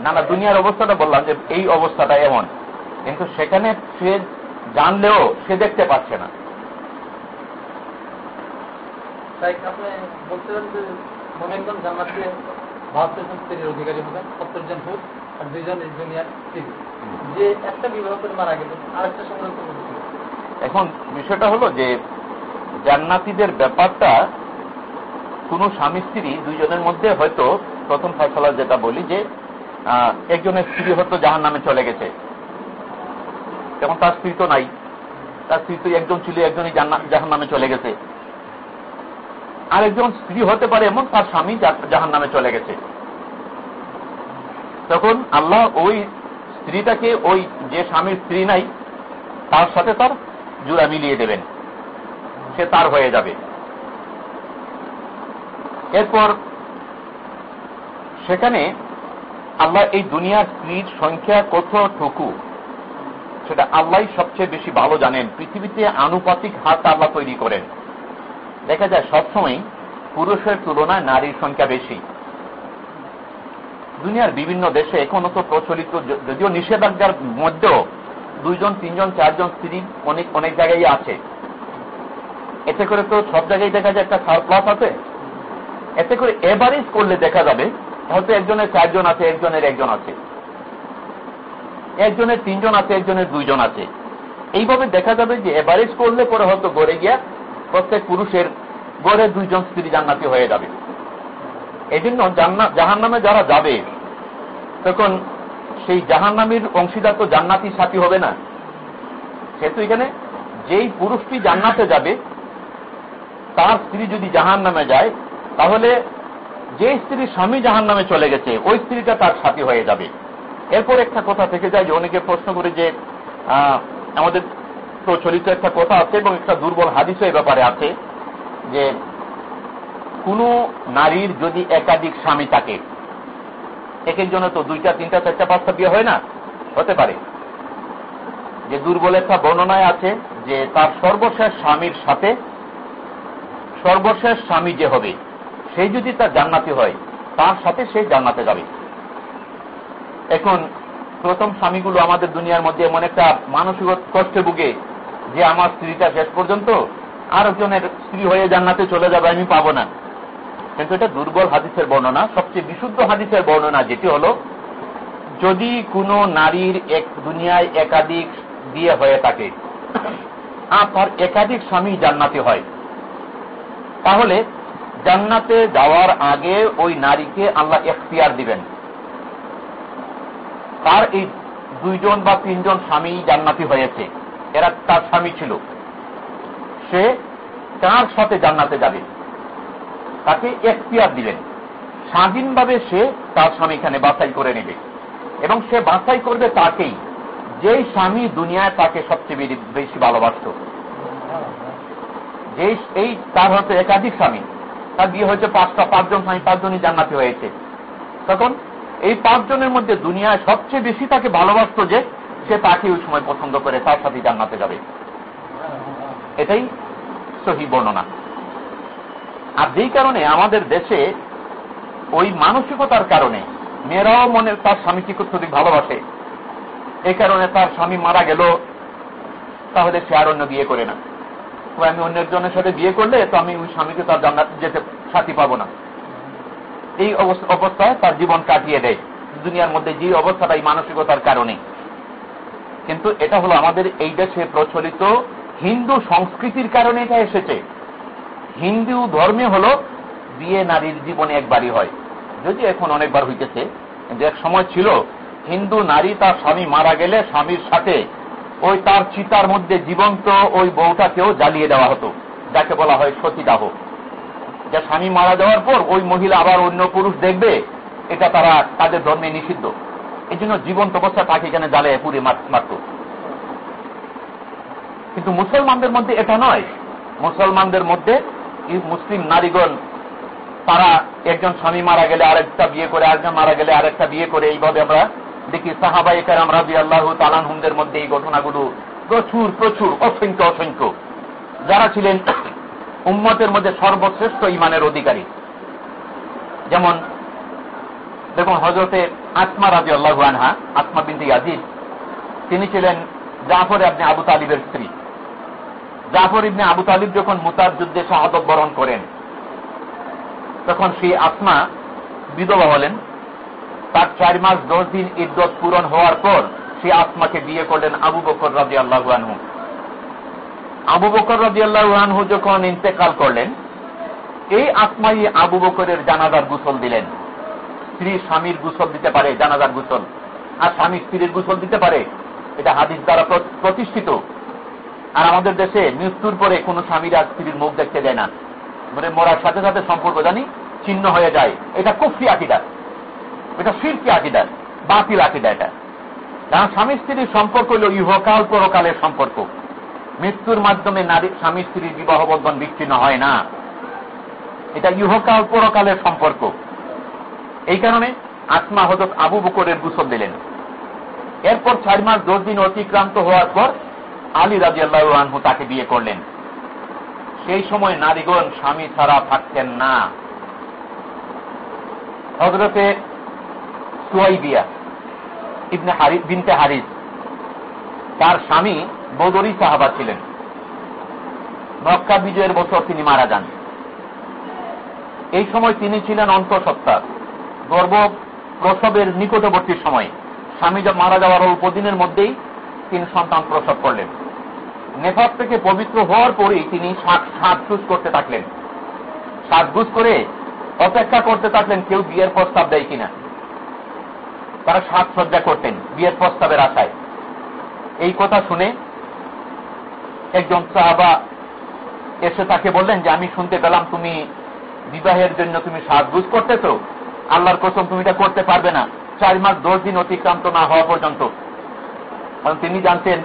না না দুনিয়ার অবস্থাটা বললাম যে এই অবস্থাটা এমন। কিন্তু সেখানে সে জানলেও সে দেখতে পাচ্ছে না। এখন বিষয়টা হলো যে জান্নাতিদের ব্যাপারটা কোন স্বামী স্ত্রী দুইজনের মধ্যে হয়তো প্রথম ফসলা যেটা বলি যে একজনের স্ত্রী হয়তো জাহান নামে চলে গেছে। যেমন তার স্ত্রী তো নাই। তার স্ত্রী তো একজন ছিল, একজনই জাহান নামে চলে গেছে। আরেকজন স্ত্রী হতে পারে এমন তার স্বামী জাহান নামে চলে গেছে। তখন আল্লাহ ওই স্ত্রীটাকে ওই যে স্বামীর স্ত্রী নাই, তার সাথে তার জুড়া মিলিয়ে দেবেন। সে তার হয়ে যাবে। এরপর সেখানে আল্লাহ এই দুনিয়ার স্ত্রীর সংখ্যা কতটুকু, সেটা আল্লাহ সবচেয়ে বেশি ভালো জানেন। পৃথিবীতে আনুপাতিক হাত আল্লাহ তৈরি করেন। দেখা যায় সবসময় পুরুষের তুলনায় নারীর সংখ্যা বেশি। দুনিয়ার বিভিন্ন দেশে এখনও তো প্রচলিত যদিও নিষেধাজ্ঞার মধ্যেও দুইজন, তিনজন, চারজন স্ত্রী অনেক অনেক জায়গায় আছে। এতে করে তো সব জায়গায় দেখা যায় একটা সারপ্লাস আছে। এতে করে এভারেজ করলে দেখা যাবে, হয়তো একজনের চারজন আছে, একজনের একজন আছে। একজনের তিনজন আছে, একজনের দুইজন আছে। এইভাবে দেখা যাবে যে এভারেজ করলে পরে হয়তো গড়ে গিয়া প্রত্যেক পুরুষের গড়ে দুইজন স্ত্রী জান্নাতি হয়ে যাবে। এই জন্য জাহান নামে যারা যাবে, তখন সেই জাহান নামের অংশীদার তো জান্নাতির সাথী হবে না। সেহেতু এখানে যেই পুরুষটি জান্নাতে যাবে, তার স্ত্রী যদি জাহান নামে যায়, তাহলে যে স্ত্রী স্বামী জাহান নামে চলে গেছে, ওই স্ত্রীটা তার সাথী হয়ে যাবে। এরপর একটা কথা থেকে যায় যে অনেকে প্রশ্ন করে যে আমাদের প্রচলিত একটা কথা আছে এবং একটা দুর্বল হাদিসও এ ব্যাপারে আছে যে কোন নারীর যদি একাধিক স্বামী থাকে, এক একজনে তো দুইটা, তিনটা, চারটা, পাঁচটা বিয়ে হয় না? হতে পারে। যে দুর্বল একটা বর্ণনায় আছে যে তার সর্বশেষ স্বামীর সাথে সর্বশেষ স্বামী যে হবে সেই যদি তার জান্নাতি হয়, তার সাথে সে জান্নাতে যাবে। এখন প্রথম স্বামীগুলো আমাদের দুনিয়ার মধ্যে এমন একটা মানসিক কষ্টে ভুগে যে আমার স্ত্রীটা শেষ পর্যন্ত আরেকজনের স্ত্রী হয়ে জান্নাতে চলে যাবে, আমি পাবো না। কিন্তু এটা দুর্বল হাদিসের বর্ণনা, সবচেয়ে বিশুদ্ধ হাদিসের বর্ণনা, যেটি হল, যদি কোনো নারীর এক দুনিয়ায় একাধিক বিয়ে হয়ে থাকে আর তার একাধিক স্বামী জান্নাতে হয়, তাহলে জান্নাতে যাওয়ার আগে ওই নারীকে আল্লাহ এখতিয়ার দিবেন। তার এই দুইজন বা তিনজন স্বামী জান্নাতি হয়েছে। এরা তার স্বামী ছিল। সে তার সাথে জান্নাতে যাবে। তাকে এখতিয়ার দিলেন। স্বাধীনভাবে সে তার স্বামীখানে বাছাই করে নেবে। এবং সে বাছাই করবে তাকেই। যেই স্বামী দুনিয়ায় তাকে সবচেয়ে বেশি ভালোবাসত। যে এই তার হয়তো একাধিক স্বামী। তার বিয়ে হয়েছে পাঁচটা, পাঁচজন স্বামী, পাঁচজনই জান্নাতি হয়েছে। তখন এই পাঁচজনের মধ্যে দুনিয়ায় সবচেয়ে বেশি তাকে ভালোবাসত যে সে তাকে ওই সময় পছন্দ করে, তার সাথে জান্নাতে যাবে। এটাই সহি বর্ণনা। আর যেই কারণে আমাদের দেশে ওই মানসিকতার কারণে মেয়েরাও মনে তার স্বামীকে অত্যধিক ভালোবাসে এই কারণে তার স্বামী মারা গেল, তাহলে সে আর অন্য বিয়ে করে না। আমি অন্য একজনের সাথে বিয়ে করলে তো আমি ওই স্বামীকে তার জান্নাত যেতে সাথী পাবো না। এই অবস্থায় তার জীবন কাটিয়ে দেয়। দুনিয়ার মধ্যে যে অবস্থাটা এই মানসিকতার কারণে। কিন্তু এটা হলো আমাদের এই দেশে প্রচলিত হিন্দু সংস্কৃতির কারণে এটা এসেছে। হিন্দু ধর্মে হলো বিয়ে নারীর জীবনে একবারই হয়। যদি এখন অনেকবার হইতেছে, কিন্তু এক সময় ছিল, হিন্দু নারী তার স্বামী মারা গেলে স্বামীর সাথে ওই তার চিতার মধ্যে জীবন্ত ওই বউটাকেও জ্বালিয়ে দেওয়া হতো, যাকে বলা হয় সতীদাহ। যে স্বামী মারা যাওয়ার পর ওই মহিলা আবার অন্য পুরুষ দেখবে, এটা তারা তাদের ধর্মে নিষিদ্ধ। এই জন্য জীবন্ত অবস্থা তাকে এখানে জ্বালে পুরে মারত। কিন্তু মুসলমানদের মধ্যে এটা নয়। মুসলমানদের মধ্যে মুসলিম নারীগণ, তারা একজন স্বামী মারা গেলে আরেকটা বিয়ে করে, আরেকজন মারা গেলে আরেকটা বিয়ে করে, এইভাবে আমরা দেখি সাহাবাইকার আমরা আল্লাহ তালানহুমদের মধ্যে এই ঘটনাগুলো প্রচুর প্রচুর, অসংখ্য অসংখ্য। যারা ছিলেন উম্মতের মধ্যে সর্বশ্রেষ্ঠ ইমানের অধিকারী। যেমন দেখুন হজরতে আসমা রাজি আল্লাহ আনহা, আসমা বিন্দি আজিজ তিনি ছিলেন জাফর আপনি আবু তালিবের স্ত্রী। জাফর ইবনে আবু তালিব যখন মুতার যুদ্ধে শাহাদত বরণ করেন, তখন সেই আসমা বিধবা হলেন। তার চার মাস দশ দিন ইদ্যত পূরণ হওয়ার পর সে আত্মাকে বিয়ে করলেন আবু বকর রাজি আল্লাহ আনহু। আবু বকর রাজি আল্লাহ আনহু যখন ইন্তেকাল করলেন, এই আত্মাই আবু বকরের জানাজার গুসল দিলেন। স্ত্রী স্বামীর গুসল দিতে পারে, জানাজার গুসল। আর স্বামী স্ত্রীর গুসল দিতে পারে, এটা হাদিস দ্বারা প্রতিষ্ঠিত। আর আমাদের দেশে মৃত্যুর পরে কোন স্বামীরা স্ত্রীর মুখ দেখতে দেয় না। মানে মরার সাথে সাথে সম্পর্ক জানি চিহ্ন হয়ে যায়। এটা কুফি আকিদা। এটা শিল্পী আকিদার বাতিল আকিদা এটা। কারণ স্বামী স্ত্রীর সম্পর্ক হল ইহকাল পরকালের সম্পর্ক। মৃত্যুর মাধ্যমে নারী, স্বামী স্ত্রীর বিবাহ বন্ধন বিচ্ছিন্ন হয় না। এটা ইহকাল পরকালের সম্পর্ক। এই কারণে আত্মা হজরত আবু বকরের গুসল দিলেন। এরপর চার মাস দশ দিন অতিক্রান্ত হওয়ার পর আলী রাজি আল্লাহ তাকে বিয়ে করলেন। সেই সময় নারীগণ স্বামী ছাড়া থাকতেন না। হজরতে সুয়াইবিয়া ইবনে হারিস বিনতে হারিস, তার স্বামী বদরি সাহাবা ছিলেন। মক্কা বিজয়ের বছর তিনি মারা যান। এই সময় তিনি ছিলেন অন্তঃসত্ত্বা। গর্ব প্রসবের নিকটবর্তী সময় স্বামী মারা যাওয়ার অল্প দিনের মধ্যেই তিনি সন্তান প্রসব করলেন। নেফার থেকে পবিত্র হওয়ার পরেই তিনি সাজগুজ করতে থাকলেন। সাজগুজ করে অপেক্ষা করতে থাকলেন কেউ বিয়ের প্রস্তাব দেয় কিনা। তারা সাজসজ্জা করতেন বিয়ের প্রস্তাবের আশায়। এই কথা শুনে একজন সাহাবা এসে তাকে বললেন যে, আমি শুনতে পেলাম তুমি বিবাহের জন্য তুমি সাজগুজ করতেছ। আল্লাহর কসম, তুমি এটা করতে পারবে না। চার মাস, দশ দিন অতিক্রান্ত না হওয়া পর্যন্ত। কারণ তিনি জানতেন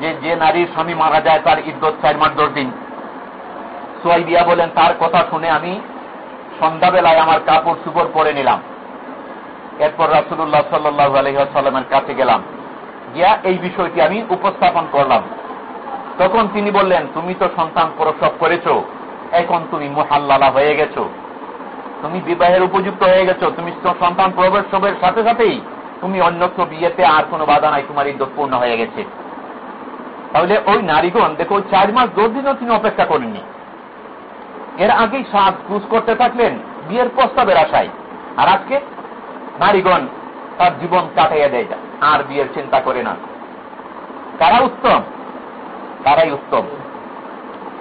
যে যে নারীর স্বামী মারা যায়, তার ইদ্যত চার মাস, দশ দিন। সোয়াইবিয়া বলেন, তার কথা শুনে আমি সন্ধ্যাবেলায় আমার কাপড় সুপড় পরে নিলাম। এরপর রাসুল্লাহ সাল্লাহ আলহামের কাছে গেলাম। গিয়া এই বিষয়টি আমি উপস্থাপন করলাম। তখন তিনি বললেন, তুমি তো সন্তান প্রসব করেছ, এখন তুমি মোহাল্লালা হয়ে গেছো। তুমি বিবাহের উপযুক্ত হয়ে গেছো, তুমি সন্তান প্রবেশের সাথে সাথেই তুমি অন্যত্র বিয়েতে আর কোনো বাধা নাই, তোমার ইদ্যত পূর্ণ হয়ে গেছে। তাহলে ওই নারীগণ, দেখো চার মাস দশ দিনও তিনি অপেক্ষা করেননি। এর আগেই সাজ কুজ করতে থাকলেন, বিয়ের প্রস্তাবের আশায়। আর আজকে নারীগণ তার জীবন কাটাইয়া দেয়, আর বিয়ের চিন্তা করে না। কারা উত্তম? তারাই উত্তম।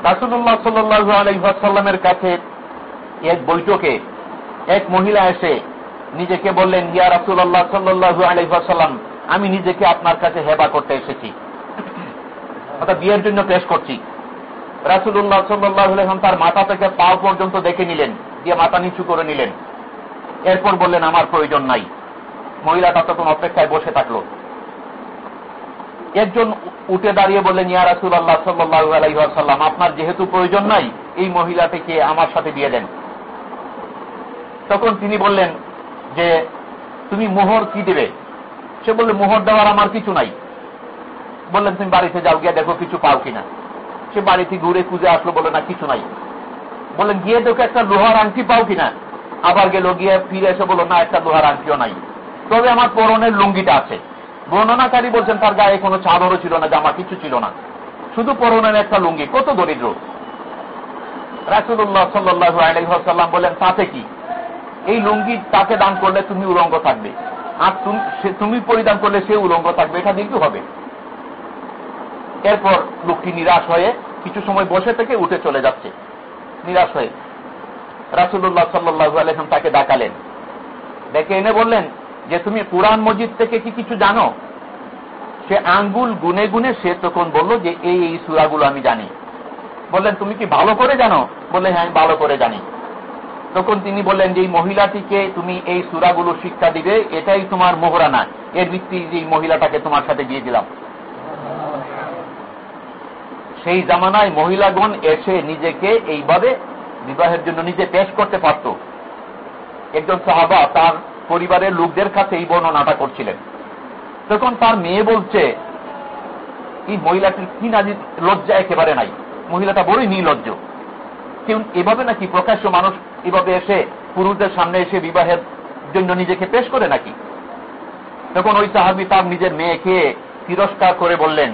রাসুল্লাহ সাল্লু আলহাসাল্লামের কাছে এক বৈঠকে এক মহিলা এসে নিজেকে বললেন, ইয়া রাসুল্লাহ সাল্লু আলহাসাল্লাম আমি নিজেকে আপনার কাছে হেবা করতে এসেছি। অর্থাৎ বিয়ের জন্য পেশ করছি। রাসুল্লাহ সাল্লাহ তার মাথা থেকে পাও পর্যন্ত দেখে নিলেন, দিয়ে মাথা নিচু করে নিলেন। এরপর বললেন, আমার প্রয়োজন নাই। মহিলাটা তখন অপেক্ষায় বসে থাকল। একজন উঠে দাঁড়িয়ে বললেন, ইয়া রাসুল আল্লাহ সাল্লাহ আলাইসাল্লাম আপনার যেহেতু প্রয়োজন নাই, এই মহিলাটিকে আমার সাথে দিয়ে দেন। তখন তিনি বললেন যে, তুমি মোহর কি দেবে? সে বললে, মোহর দেওয়ার আমার কিছু নাই। বললেন, তুমি বাড়িতে যাও, গিয়ে দেখো কিছু পাও কিনা। সে বাড়িতে ঘুরে খুঁজে আসলো বলে না, কিছু নাই। বললেন, গিয়ে দেখো একটা লোহার আংটি পাও কিনা? আবার গেল, গিয়ে ফিরে এসে বলল, না, একটা লোহার আংটিও নাই। তবে আমার পরনের লুঙ্গিটা আছে। বর্ণনাকারী বলছেন, তার গায়ে কোনো চাদরও ছিল না, জামা কিছু ছিল না। শুধু পরনের একটা লুঙ্গি। কত দরিদ্র। রাসুল্লাহ সাল্লু আলাইসাল্লাম বলেন তাতে কি? এই লুঙ্গি তাকে দান করলে তুমি উলঙ্গ থাকবে। আর তুমি পরিধান করলে সে উলঙ্গ থাকবে। এটা দিয়ে হবে? এরপর লোকটি নিরাশ হয়ে কিছু সময় বসে থেকে উঠে চলে যাচ্ছে। নিরাশ হয়ে রাসুল্লাহ সাল্লু আলহাম তাকে ডাকালেন। ডেকে এনে বললেন যে, তুমি কোরআন মসজিদ থেকে কি কিছু জানো? সে আঙ্গুল গুনে গুনে সে তখন বলল যে, এই এই সুরাগুলো আমি জানি। বললেন, তুমি কি ভালো করে জানো? বললেন হ্যাঁ আমি ভালো করে জানি। তখন তিনি বললেন যে এই মহিলাটিকে তুমি এই সুরাগুলো শিক্ষা দিবে, এটাই তোমার মোহরানা। এর ভিত্তি যে মহিলাটাকে তোমার সাথে দিয়ে দিলাম। সেই জামানায় মহিলাগণ এসে নিজেকে এইভাবে বিবাহের জন্য নিজে পেশ করতে পারত। একজন সাহাবা তার পরিবারের লোকদের কাছে এই বর্ণনাটা করছিলেন। তখন তার মেয়ে বলছে, এই মহিলাটির কি না লজ্জা একেবারে নাই। মহিলাটা বড়ই নির্লজ্জ। কেউ এভাবে নাকি প্রকাশ্য মানুষ এভাবে এসে পুরুষদের সামনে এসে বিবাহের জন্য নিজেকে পেশ করে নাকি? তখন ওই সাহাবি তার নিজের মেয়েকে তিরস্কার করে বললেন,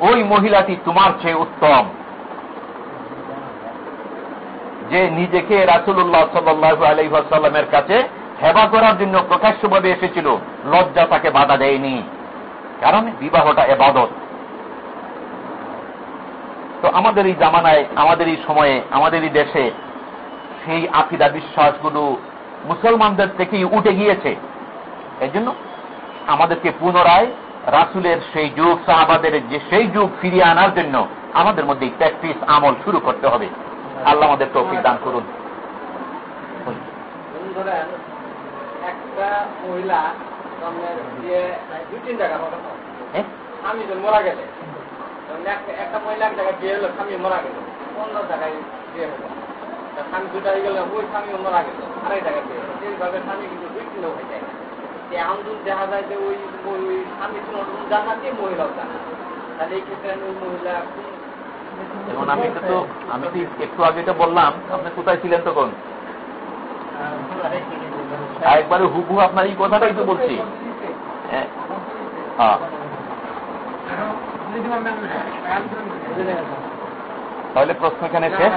ওই মহিলাটি তোমার চেয়ে উত্তম। যে নিজেকে রাসুল্লাহ সাল্লু আলহাসাল্লামের কাছে হেবা করার জন্য প্রকাশ্যভাবে এসেছিল, লজ্জা তাকে বাধা দেয়নি। কারণ বিবাহটা এবাদত। তো আমাদের এই জামানায় আমাদের এই সময়ে আমাদের এই দেশে সেই আকিদা বিশ্বাসগুলো মুসলমানদের থেকেই উঠে গিয়েছে। এই জন্য আমাদেরকে পুনরায় রাসুলের সেই যুগ সাহাবাদের যে সেই যুগ ফিরিয়ে আনার জন্য আমাদের মধ্যে প্র্যাকটিস আমল শুরু করতে হবে। আল্লাহ আমাদের তৌফিক দান করুন। একটা মহিলা দিয়ে দুই তিন টাকা স্বামী মারা গেলে। একটা বিয়ে হলো, স্বামী মারা গেল। বিয়ে হলো। স্বামী দুটা হয়ে গেল, ওই স্বামী মারা গেল বিয়ে হলো। সেইভাবে স্বামী কিন্তু দুই হয়ে যায়। এখন যদি দেখা যায় যে ওই ওই স্বামী জানাতে মহিলাও জানা তাহলে এই ক্ষেত্রে ওই মহিলা যেমন আমি তো আমি তো একটু আগে এটা বললাম, আপনি কোথায় ছিলেন তখন? একবারে হুবু আপনার এই কথাটাই তো বলছি। হ্যাঁ। তাহলে প্রশ্ন এখানে শেষ?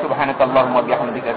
সুবাহ আল্লাহ এখন দিকে